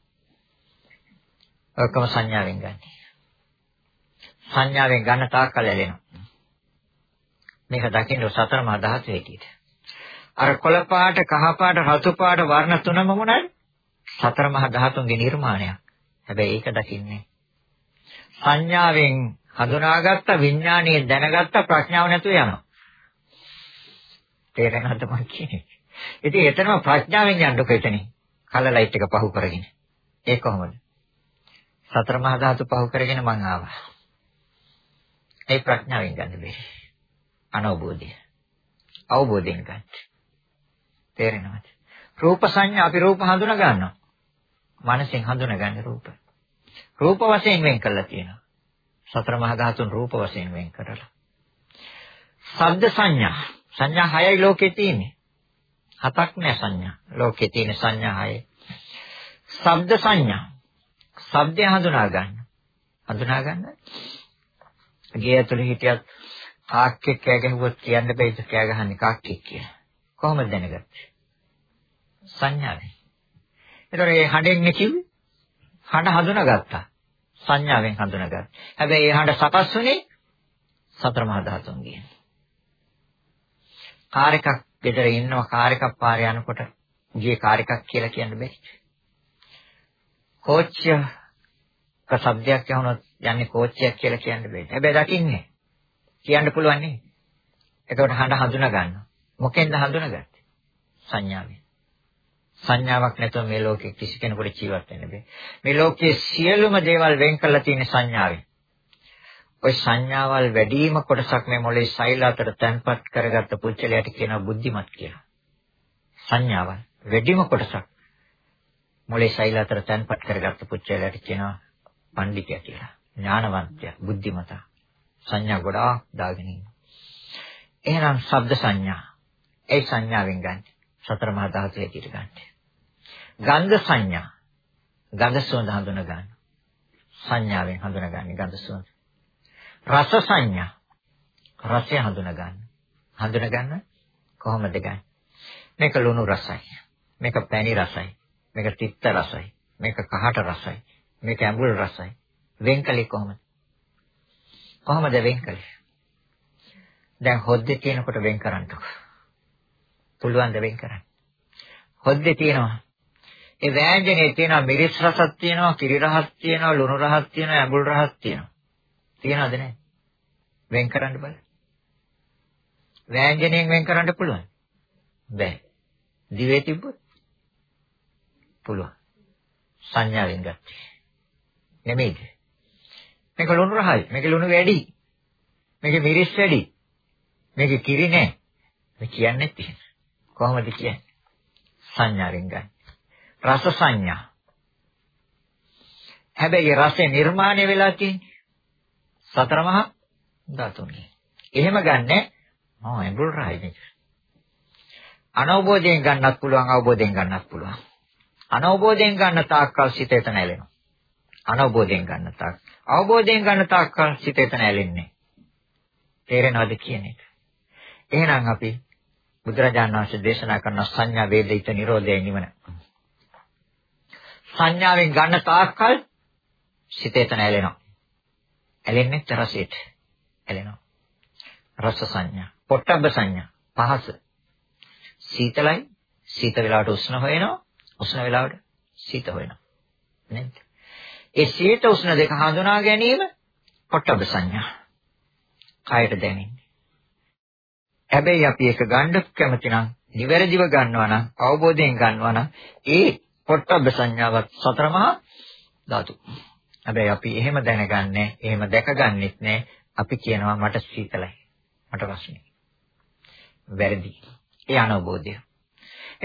ඔක්කොම සංඥාවෙන් ගන්න. සංඥාවෙන් ගන්න තාක්කල් ඇලෙනවා. මේක දකින්න සතර මහා ධාතු හැටියට. අර කොළ පාට, කහ පාට, රතු පාට වර්ණ තුනම මොනවද? සතර මහා ධාතුන්ගේ නිර්මාණයක්. හැබැයි ඒක දකින්නේ සංඥාවෙන් හඳුනාගත්ත විඥානීය දැනගත්ත ප්‍රඥාව නැතුව යනවා. තේරෙනවද මම කියන්නේ? ඉතින් එතනම ප්‍රඥාවෙන් යන්නකො එතනින්. කල ලයිට් එක පහු කරගෙන. ඒ කොහොමද? සතර මහා ධාතු පහු කරගෙන මං ආවා. ඒ ප්‍රඥාවෙන් ගන්න බැහැ. අනවබෝධය. අවබෝධයෙන් ගන්න. තේරෙනවද? රූප සංඥා අපි රූප හඳුනා ගන්නවා. මනසෙන් හඳුනගන්න රූප. රූප වශයෙන් වෙන් කරලා තියෙනවා. සතර මහා ධාතුන් රූප වශයෙන් වෙන් කරලා. ශබ්ද සංඥා. සංඥා හයයි ලෝකේ තියෙන්නේ. හතක් නෑ සංඥා. ලෝකේ තියෙන සංඥා හයයි. ශබ්ද සංඥා. ශබ්දය හඳුනා ගන්න. හඳුනා ගන්න. ගේ ඇතුලේ හිටියත් කාක්කෙක් කෑ ගැහුවොත් කියන්න බෑද කෑ ගහන්නේ කාක්කෙක් කියලා. කොහොමද දැනගත්තේ? සංඥාවෙන්. ඒතර ඒ හඬෙන් කිව්වේ හඬ හඳුනාගත්තා. සංඥාවෙන් හඳුනාගත්තා. හැබැයි ඒ හඬ සකස් වුණේ සතර මහා ධාතුන්ගෙන්. කාර් එකක් ගෙදර ඉන්නවා කාර් එකක් පාරේ යනකොට ගියේ කාර් එකක් කියලා කියන්න බැරි. කෝච්චිය ක શબ્දයක් ඇහුනොත් යන්නේ කෝච්චියක් කියලා කියන්න බෑ. හැබැයි දකින්නේ. කියන්න පුළුවන් නේ. එතකොට හඬ හඳුනා ගන්නවා. මොකෙන්ද හඳුනාගත්තේ? සංඥාවෙන්. සංඥාවක් නැතුව මේ ලෝකෙ කිසි කෙනෙකුට ජීවත් වෙන්න බෑ. මේ ලෝකයේ සියලුම දේවල් වෙන් කරලා තියෙන සංඥාවෙන්. ওই සංඥාවල් වැඩිම කොටසක් මේ මොලේ සෛල අතර තැන්පත් කරගත්ත පුච්චලයට කියනවා බුද්ධිමත් කියලා. සංඥාවල් වැඩිම කොටසක් මොලේ සෛල අතර තැන්පත් කරගත්ත පුච්චලයට කියනවා පඬිතිය කියලා. ඥානවන්තය, බුද්ධිමතා. සංඥා ගොඩාක් දාගෙන ඉන්නවා. එහෙනම් ශබ්ද සංඥා. ඒ සංඥාවෙන් ගන්න. සතර මහා ධාතු හැටියට ගන්න. ගන්ධ සංඥා. ගන්ධ සුවඳ හඳුන ගන්න. සංඥාවෙන් හඳුනගන්නේ ගන්ධ සුවඳ. රස සංඥා. රසය හඳුන ගන්න. හඳුන ගන්න කොහොමද ගන්න? මේක ලුණු රසයි. මේක පැණි රසයි. මේක තිත්ත රසයි. මේක කහට රසයි. මේක ඇඹුල් රසයි. වෙන්කලේ කොහොමද? කොහොමද වෙන්කලේ? දැන් හොද්දේ තියෙනකොට වෙන් කරන්නකො. පුළුවන් ද වෙන් කරන්න. හොද්දේ තියෙනවා. ඒ වෑංජනේ තියෙනවා මිරිස් රසක් තියෙනවා, කිරි රහක් තියෙනවා, ලුණු රහක් තියෙනවා, ඇඹුල් රහක් තියෙනවා. තියනවද නැහැ? වෙන් කරන්න බෑ. වෑංජනයෙන් වෙන් කරන්න පුළුවන්. බෑ. දිවේ තිබ්බොත් පුළුවන්. සංඥාවෙන් ගත්තේ. නෙමෙයිද? මේක ලුණු රහයි. මේක ලුණු වැඩි. මේක මිරිස් වැඩි. මේක කිරි නෑ. මේ කියන්නේ තියෙන. කොහොමද කියන්නේ? සංඥාවෙන් ගන්න. රස සංඥා. හැබැයි රසය නිර්මාණය වෙලා තියෙන්නේ සතර මහා ධාතුන්ගෙන්. එහෙම ගන්නෑ. ආ එඹුල් රහයි අනවබෝධයෙන් ගන්නත් පුළුවන් අවබෝධයෙන් ගන්නත් පුළුවන්. අනවබෝධයෙන් ගන්න තාක්කල් සිත එතන ඇලෙනවා. අනවබෝධයෙන් ගන්න තාක්. අවබෝධයෙන් ගන්න තාක්කල් සිත එතන ඇලෙන්නේ. තේරෙනවද කියන එක? එහෙනම් අපි බුදුරජාණන් වහන්සේ දේශනා කරන සංඥා වේදිත නිරෝධය නිවන. සංඥාවෙන් ගන්න තාක්කල් සිත එතන ඇලෙනවා. ඇලෙන්නේ තරසෙට. ඇලෙනවා. රස සංඥා, පොට්ටබ්බ සංඥා, පහස. සීතලයි, සීත වෙලාවට උෂ්ණ හොයනවා, උෂ්ණ වෙලාවට සීත හොයනවා. නේද? ඒ සීත උෂ්ණ දෙක හඳුනා ගැනීම පොට්ටබ්බ සංඥා. කායට දැනෙන්නේ. හැබැයි අපි ඒක ගන්න කැමති නම් නිවැරදිව ගන්නවා නම් අවබෝධයෙන් ගන්නවා නම් ඒ පොට්ටබ්බ සංඥාවත් සතර මහා ධාතු. හැබැයි අපි එහෙම දැනගන්නේ, එහෙම දැකගන්නෙත් නෑ. අපි කියනවා මට සීතලයි. මට රස්නේ. වැරදි. ඒ අනවබෝධය.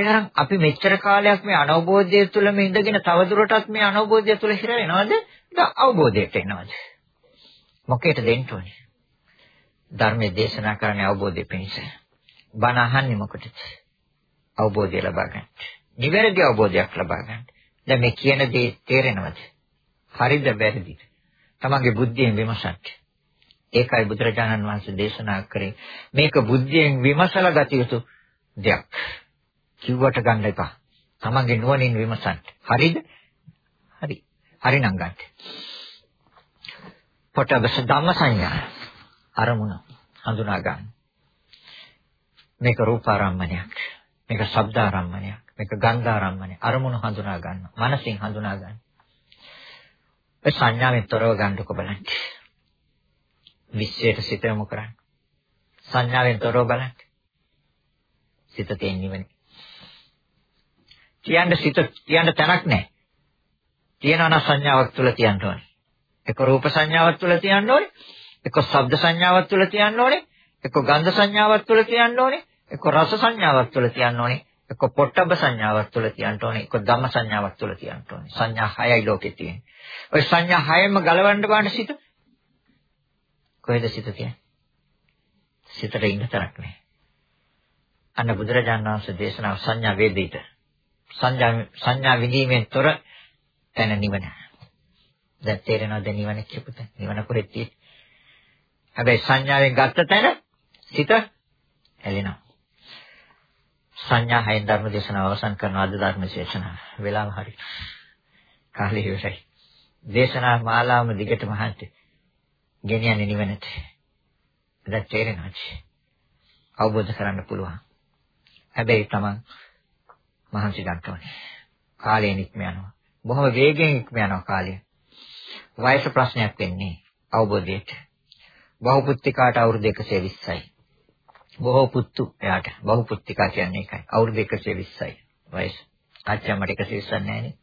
එහෙනම් අපි මෙච්චර කාලයක් මේ අනවබෝධය තුළ මේ ඉඳගෙන තවදුරටත් මේ අනවබෝධය තුළ හිර වෙනවද? අවබෝධයට එනවද? මොකේට දෙන්න ඕනේ? ධර්මයේ දේශනා කරන්නේ අවබෝධය පිණිස. බණ අහන්නේ මොකටද? අවබෝධය ලබා ගන්න. නිවැරදි අවබෝධයක් ලබා ගන්න. දැන් මේ කියන දේ තේරෙනවද? හරිද වැරදිද? තමන්ගේ බුද්ධියෙන් විමසන්න. ඒකයි බුදුරජාණන් වහන්සේ දේශනා කරේ මේක බුද්ධියෙන් විමසලා ගත යුතු දෙයක්. කිව්වට ගන්න එපා. තමන්ගේ නුවණින් විමසන්න. හරිද? හරි. හරිනම් ගන්න. පොටබස ධම්ම සංඥා අරමුණ හඳුනා ගන්න. මේක රූපාරම්මණයක්. මේක ශබ්දාරම්මණයක්. මේක ගන්ධාරම්මණය. අරමුණු හඳුනා ගන්න. මනසින් හඳුනා ගන්න. ඒ සංඥාවෙන් තොරව ගන්නකො බලන්න. විශ්වයට සිත යොමු කරන්න. සංඥාවෙන් තොරව බලන්න. සිත තේන්නේවනේ. කියන්න සිත කියන්න තැනක් නැහැ. තියෙනවා නම් සංඥාවක් තුල තියන්න ඕනේ. එක රූප සංඥාවක් තුල තියන්න ඕනේ. එක ශබ්ද සංඥාවක් තුල තියන්න ඕනේ. එක ගන්ධ සංඥාවක් තුල තියන්න ඕනේ. එක රස සංඥාවක් තුල තියන්න ඕනේ. එක පොට්ටබ්බ සංඥාවක් තුල තියන්න ඕනේ. එක ධම්ම සංඥාවක් තුල තියන්න ඕනේ. සංඥා හයයි ලෝකේ තියෙන්නේ. ওই සංඥා හයෙම ගලවන්න බාන සිත. කොහෙද සිත තියෙන්නේ? සිතට ඉන්න තරක් නැහැ. අන්න බුදුරජාණන් වහන්සේ දේශනාව සංඥා වේදිත. සංඥා සංඥා විදීමෙන් තොර තැන නිවන. දැන් තේරෙනවද නිවන කියපුත? නිවන කොහෙද තියෙන්නේ? හැබැයි සංඥාවෙන් ගත්ත තැන සිත ඇලෙනවා. සංඥා හයෙන් ධර්ම දේශනාව අවසන් කරන අද ධර්ම දේශනාව. වෙලාව හරි. කාලය ඉවරයි. දේශනා මාලාවම දිගටම අහන්න. ගෙනියන්නේ නිවනට. දැන් තේරෙනවද? අවබෝධ කරගන්න පුළුවන්. හැබැයි තමන් මහන්සි ගන්න ඕනේ. කාලය නික්ම යනවා. බොහොම වේගෙන් නික්ම යනවා කාලය. වයස ප්‍රශ්නයක් වෙන්නේ අවබෝධයට. බහුපුත්තිකාට අවුරුදු 120යි. බොහෝ පුත්තු එයාට බහුපුත්තිකා කියන්නේ ඒකයි. අවුරුදු 120යි වයස. තාච්චා මට 120ක් නැහැනේ.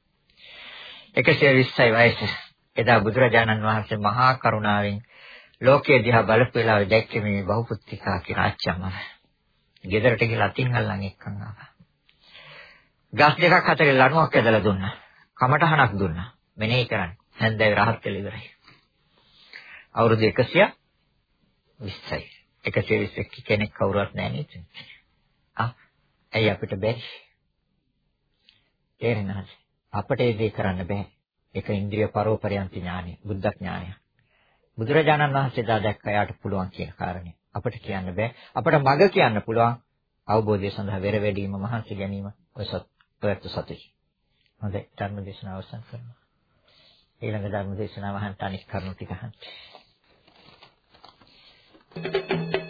120යි වයස. එදා බුදුරජාණන් වහන්සේ මහා කරුණාවෙන් ලෝකයේ දිහා බලපු වෙලාවේ දැක්කේ මේ බහුපුත්තිකා කියන අච්චම. ගෙදරට ගිහලා අතින් අල්ලන් එක්කන් ආවා. ගස් දෙකක් අතරේ ලණුවක් ඇදලා දුන්නා. කමටහනක් දුන්නා. මෙනෙහි කරන්න. හැන්දෑවේ රහත් වෙලා ඉවරයි. අවුරුදු 120යි. 121 කෙනෙක් කවුරුවත් නැහැ නේද? ආ ඇයි අපිට බැරි? තේරෙනවද? අපට ඒ දේ කරන්න බෑ. ඒක ඉන්ද්‍රිය පරෝපරයන්ති ඥානෙ, බුද්ධ ඥානය. බුදුරජාණන් වහන්සේ දා දැක්ක යාට පුළුවන් කියන කාරණේ. අපට කියන්න බෑ. අපට මග කියන්න පුළුවන් අවබෝධය සඳහා වෙර වැඩිම මහන්සි ගැනීම ඔය සත් ඔයත් සතුයි. හොඳයි ධර්ම දේශනාව අවසන් කරනවා. ඊළඟ ධර්ම දේශනාව අහන්න අනිත් කරුණු ටික අහන්න. Thank you.